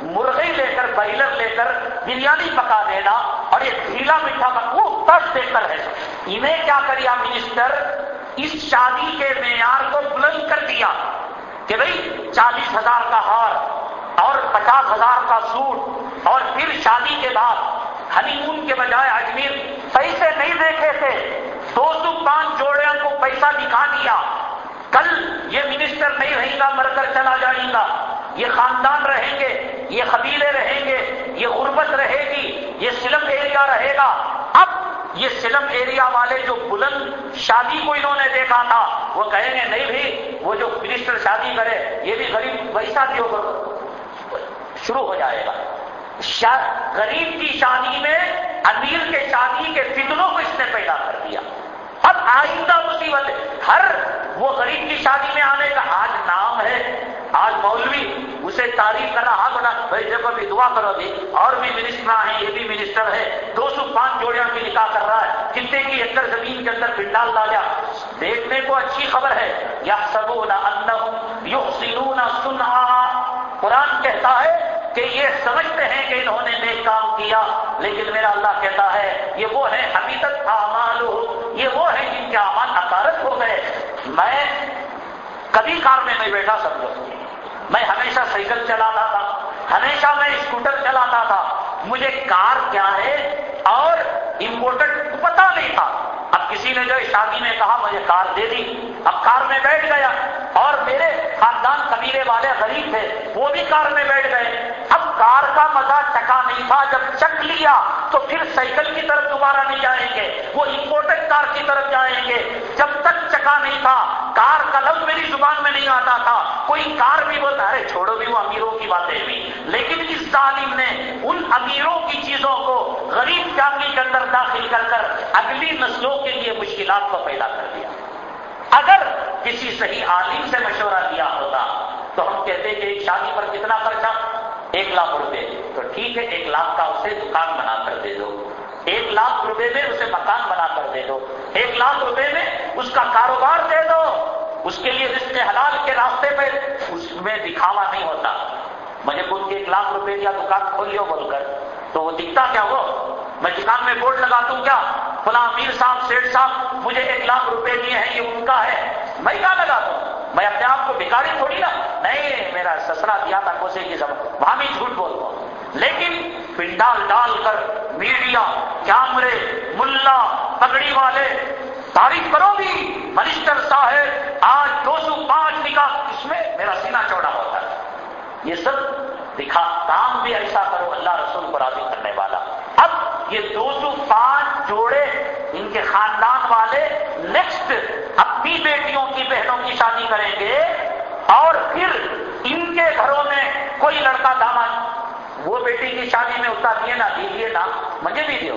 مرغی لے کر، بائلر لے کر بریانی پکا دینا اور یہ ڈھیلا میٹھا وہ ترس دے کر ہے۔ انہیں کیا کریا منسٹر؟ اس شادی کے معیار کو بلند کر دیا کہ بھائی چالیس ہزار کا ہار اور پچاس ہزار کا سوٹ اور پھر شادی کے بعد ہنی مون کے بجائے اجمیر پیسے نہیں دیکھے تھے۔ دو سو پانچ جوڑے کو پیسہ دکھا دیا۔ کل یہ منسٹر نہیں رہے گا مر کر چلا جائے گا۔ یہ خاندان رہیں گے، یہ قبیلے رہیں گے، یہ غربت رہے گی، یہ سلم ایریا رہے گا۔ اب یہ سلم ایریا والے جو بلند شادی کو انہوں نے دیکھا تھا، وہ کہیں گے نہیں بھی وہ جو منسٹر شادی کرے، یہ بھی غریب ویسا بھی ہوگا۔ شروع ہو جائے گا۔ غریب کی شادی میں امیر کے شادی کے فتنوں کو اس نے پیدا کر دیا۔ اب آئندہ مصیبت ہر وہ غریب کی شادی میں آنے کا آج نام ہے۔ آج مولوی اسے تعریف کرنا ہاں بنا، بھائی دیکھو بھی دعا کرو بھی اور بھی منسٹر ہیں یہ بھی منسٹر ہے۔ دو سو پانچ جوڑیاں بھی نکاح کر رہا ہے۔ کتنے کی ایکڑ زمین کے اندر پنڈال ڈالا دیکھنے کو اچھی خبر ہے۔ یا سبو نہ ان یو نہ سنا قرآن کہتا ہے کہ یہ سمجھتے ہیں کہ انہوں نے نیک کام کیا، لیکن میرا اللہ کہتا ہے، یہ وہ ہے حقیقت اعمال یہ وہ ہے جن کے اعمال اکارت ہو گئے۔ میں کبھی کار میں نہیں بیٹھا سمجھو میں ہمیشہ سائیکل چلاتا تھا۔ ہمیشہ میں اسکوٹر چلاتا تھا۔ مجھے کار کیا ہے اور امپورٹنٹ پتا نہیں تھا۔ اب کسی نے جو شادی میں کہا، مجھے کار دے دی۔ اب کار میں بیٹھ گیا۔ اور میرے خاندان قبیلے والے غریب تھے، وہ بھی کار میں بیٹھ گئے۔ اب کار کا مزہ چکا نہیں تھا۔ جب چک لیا تو پھر سائیکل کی طرف دوبارہ نہیں جائیں گے، وہ امپورٹنٹ کار کی طرف جائیں گے۔ جب تک چکا نہیں تھا، کار کا لفظ میری زبان میں نہیں آتا تھا۔ کوئی کار بھی بولتا، ارے چھوڑو بھی وہ امیروں کی باتیں بھی لیکن اس ظالم نے ان امیروں کی چیزوں کو غریب فیملی کے اندر داخل کر کر اگلی نسلوں کے لیے مشکلات کو پیدا کر دیا۔ اگر کسی صحیح عالم سے مشورہ دیا ہوتا تو ہم کہتے کہ ایک شادی پر کتنا خرچہ؟ ایک لاکھ روپے۔ تو ٹھیک ہے، ایک لاکھ کا اسے دکان بنا کر دے دو۔ ایک لاکھ روپے میں اسے مکان بنا کر دے دو۔ ایک لاکھ روپے میں اس کا کاروبار دے دو۔ اس کے لیے رشتے حلال کے راستے پہ اس میں دکھاوا نہیں ہوتا۔ مجھے خود کے ایک لاکھ روپے یا دکان کھولیو بول کر۔ تو وہ دکھتا کیا ہو میں دکان میں بورڈ لگا دوں کیا؟ فلاں امیر صاحب سیٹ صاحب، مجھے ایک لاکھ روپے دیے ہیں، یہ ان کا ہے۔ میں کیا لگا دوں؟ میں اپنے آپ کو بھکاری تھوڑی نا۔ نہیں، میرا سسرا دیا تھا کوسے کی سب وہاں بھی جھوٹ بولتا ہوں لیکن پنڈال ڈال کر میڈیا کیمرے ملا، پگڑی والے، تعریف کرو گی منسٹر صاحب، آج دو سو پانچ نکاح، اس میں میرا سینہ چوڑا ہوتا ہے۔ یہ سب دکھا کام بھی ایسا کرو، اللہ رسول کو راضی کرنے والا۔ اب یہ دو سو پانچ جوڑے ان کے خاندان والے نیکسٹ اپنی بیٹیوں کی بہنوں کی شادی کریں گے اور پھر ان کے گھروں میں کوئی لڑکا داماد وہ بیٹی کی شادی میں اتنا دیے نہ دیجیے نا مجھے بھی دیو۔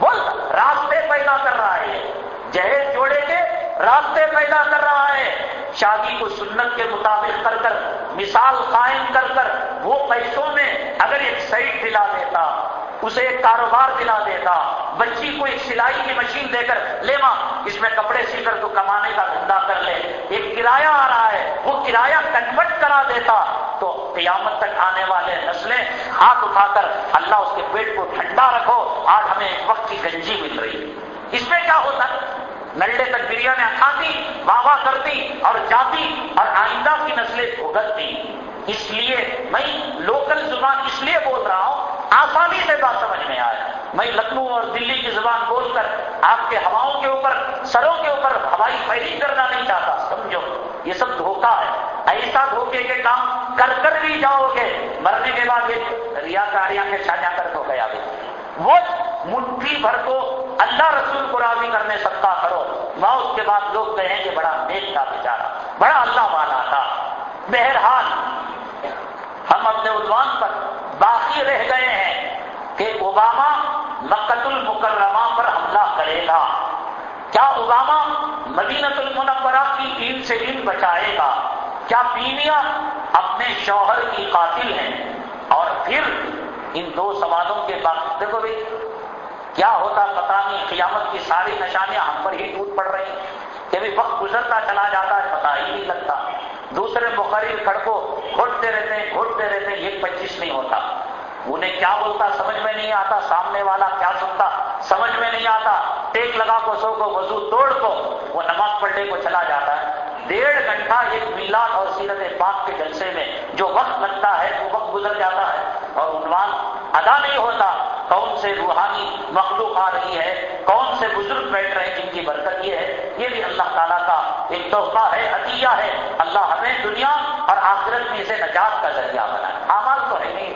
بول، راستے پیدا کر رہا ہے۔ جہیز جوڑے کے راستے پیدا کر رہا ہے۔ شادی کو سنت کے مطابق کر کر، مثال قائم کر کر، وہ پیسوں میں اگر ایک سائٹ دلا دیتا اسے ایک کاروبار دلا دیتا، بچی کو ایک سلائی کی مشین دے کر، لے ماں، اس میں کپڑے سی کر تو کمانے کا دھندا کر لے۔ ایک کرایہ آ رہا ہے، وہ کرایہ کنورٹ کرا دیتا۔ تو قیامت تک آنے والے نسلیں ہاتھ اٹھا کر اللہ اس کے پیٹ کو ٹھنڈا رکھو، آج ہمیں ایک وقت کی گنجی مل رہی ہے۔ اس میں کیا ہوتا نلڈے تک بریانی کھاتی واہ کرتی اور جاتی اور آئندہ کی نسلیں بھگتتی۔ اس لیے میں لوکل زبان اس لیے بول رہا ہوں آسانی سے بات سمجھ میں آئے۔ میں لکھنؤ اور دلی کی زبان بول کر آپ کے ہواؤں کے اوپر، سروں کے اوپر ہوائی فیری کرنا نہیں چاہتا، سمجھو؟ یہ سب دھوکہ ہے۔ ایسا دھوکے کے کام کر کر بھی جاؤ گے۔ مرنے کے بعد یہ ریا کاریاں کے چھاجا کر تو گیا بھی وہ مٹھی بھر کو اللہ رسول کو راضی کرنے سکتا کرو۔ موت کے بعد لوگ کہیں کہ بڑا نیک تھا بیچارا بڑا اللہ والا تھا۔ بہرحال ہم اپنے عنوان پر باقی رہ گئے ہیں کہ اوباما مکت المکرمہ پر حملہ کرے گا۔ کیا اوباما مدینت المنورہ کی عید سے عید بچائے گا؟ کیا بیویاں اپنے شوہر کی قاتل ہیں؟ اور پھر ان دو سوالوں کے بعد دیکھو بھائی، کیا ہوتا پتا نہیں، قیامت کی ساری نشانیاں ہم پر ہی ٹوٹ پڑ رہی ہیں کہ بھی وقت گزرتا چلا جاتا ہے پتا ہی نہیں لگتا۔ دوسرے مقرر کھڑکو گھٹتے رہتے ہیں گھٹتے رہتے ہیں، یہ پچیس نہیں ہوتا۔ انہیں کیا بولتا؟ سمجھ میں نہیں آتا۔ سامنے والا کیا سنتا؟ سمجھ میں نہیں آتا۔ ٹیک لگا کو سو کو، وضو توڑ کو، وہ نماز پڑھنے کو چلا جاتا ہے۔ ڈیڑھ گھنٹہ ایک میلاد اور سیرت پاک کے جلسے میں جو وقت لگتا ہے، وہ وقت گزر جاتا ہے۔ اور عنوان ادا نہیں ہوتا، کون سے روحانی مخلوق آ رہی ہے؟ کون سے بزرگ بیٹھ رہے ہیں؟ جن کی برکت یہ ہے۔ یہ بھی اللہ تعالیٰ کا ایک تحفہ ہے، عطیہ ہے۔ اللہ ہمیں دنیا اور آخرت میں اسے نجات کا ذریعہ بنائے عمل تو ہے نہیں۔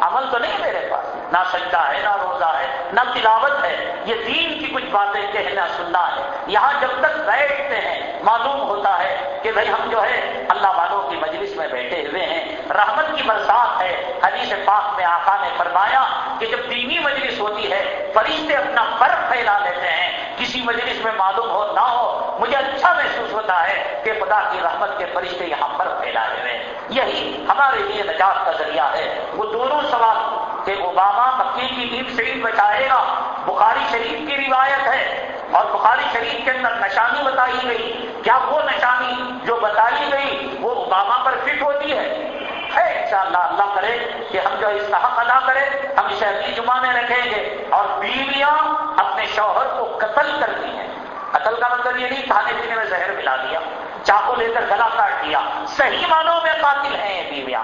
عمل تو نہیں میرے پاس۔ نہ سجدہ ہے، نہ روزہ ہے، نہ تلاوت ہے۔ یہ دین کی کچھ باتیں کہنا سننا ہے۔ یہاں جب تک بیٹھتے ہیں، معلوم ہوتا ہے کہ بھائی ہم جو ہے، اللہ والوں کی مجلس میں بیٹھے ہوئے ہیں۔ رحمت کی برسات ہے۔ حدیث پاک میں آقا نے فرمایا کہ جب دینی مجلس ہوتی ہے، فرشتے اپنا فرق پھیلا لیتے ہیں۔ کسی مجلس میں معلوم ہو، نہ ہو، مجھے اچھا محسوس ہوتا ہے کہ خدا کی رحمت کے فرشتے یہاں فرق پھیلائے ہوئے یہی ہمارے لیے نجات کا ذریعہ ہے۔ وہ دونوں سوال کہ اوباما مکی کی عید سے عید بچائے گا؟ بخاری شریف کی روایت ہے۔ اور بخاری شریف کے اندر نشانی بتائی گئی۔ کیا وہ نشانی جو بتائی گئی وہ اوباما پر فٹ ہوتی ہے؟ ہے، انشاءاللہ اللہ کرے کہ ہم جو استحق ادا کرے، ہم اسے اگلی جمعہ میں رکھیں گے اور بیویاں اپنے شوہر کو قتل کرتی ہیں۔ قتل کا مطلب یہ نہیں، کھانے پینے میں زہر ملا دیا، چاقو لے کر گلا کاٹ دیا۔ صحیح معنوں میں قاتل ہیں یہ بیویاں۔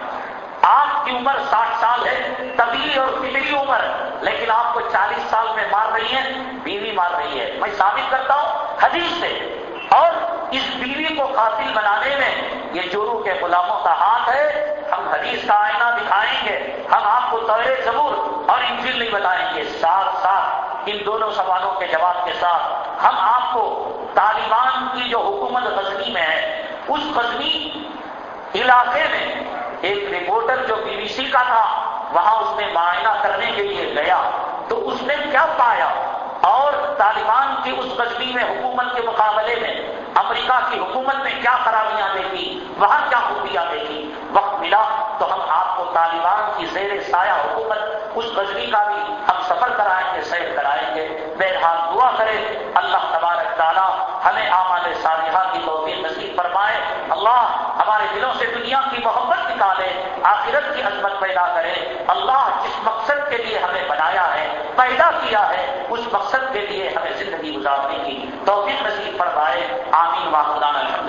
آپ کی عمر ساٹھ سال ہے طبی اور فکری عمر، لیکن آپ کو چالیس سال میں مار رہی ہے بیوی مار رہی ہے۔ میں ثابت کرتا ہوں، حدیث سے اور اس بیوی کو قاتل بنانے میں یہ چورو کے غلاموں کا ہاتھ ہے، ہم حدیث کا آئینہ دکھائیں گے، ہم آپ کو طور ضرور اور انجل نہیں بتائیں گے، ساتھ ساتھ ان دونوں سوالوں کے جواب کے ساتھ ہم آپ کو طالبان کی جو حکومت غزنی میں ہے، اس غزنی علاقے میں ایک رپورٹر جو بی بی سی کا تھا، وہاں اس نے معائنہ کرنے کے لیے گیا۔ تو اس نے کیا پایا؟ اور طالبان کی اس غزبی میں حکومت کے مقابلے میں امریکہ کی حکومت میں کیا خرابیاں دیکھی، وہاں کیا خوبیاں دیکھی؟ وقت ملا تو ہم آپ کو طالبان کی زیر سایہ حکومت، اس غزبی کا بھی ہم سفر کرائیں گے۔ سیر کرائیں گے۔ بہرحال دعا کرے اللہ تبارک تعالیٰ ہمیں آمال صالحہ کی توفیق نصیب فرمائے۔ اللہ ہمارے دلوں سے دنیا کی محبت نکالے، آخرت کی عظمت پیدا کرے۔ اللہ جس مقصد کے لیے ہمیں بنایا ہے، پیدا کیا ہے، اس مقصد کے لیے ہمیں زندگی گزارنے کی توفیق نصیب فرمائے۔ آمین۔ واخدان الحمد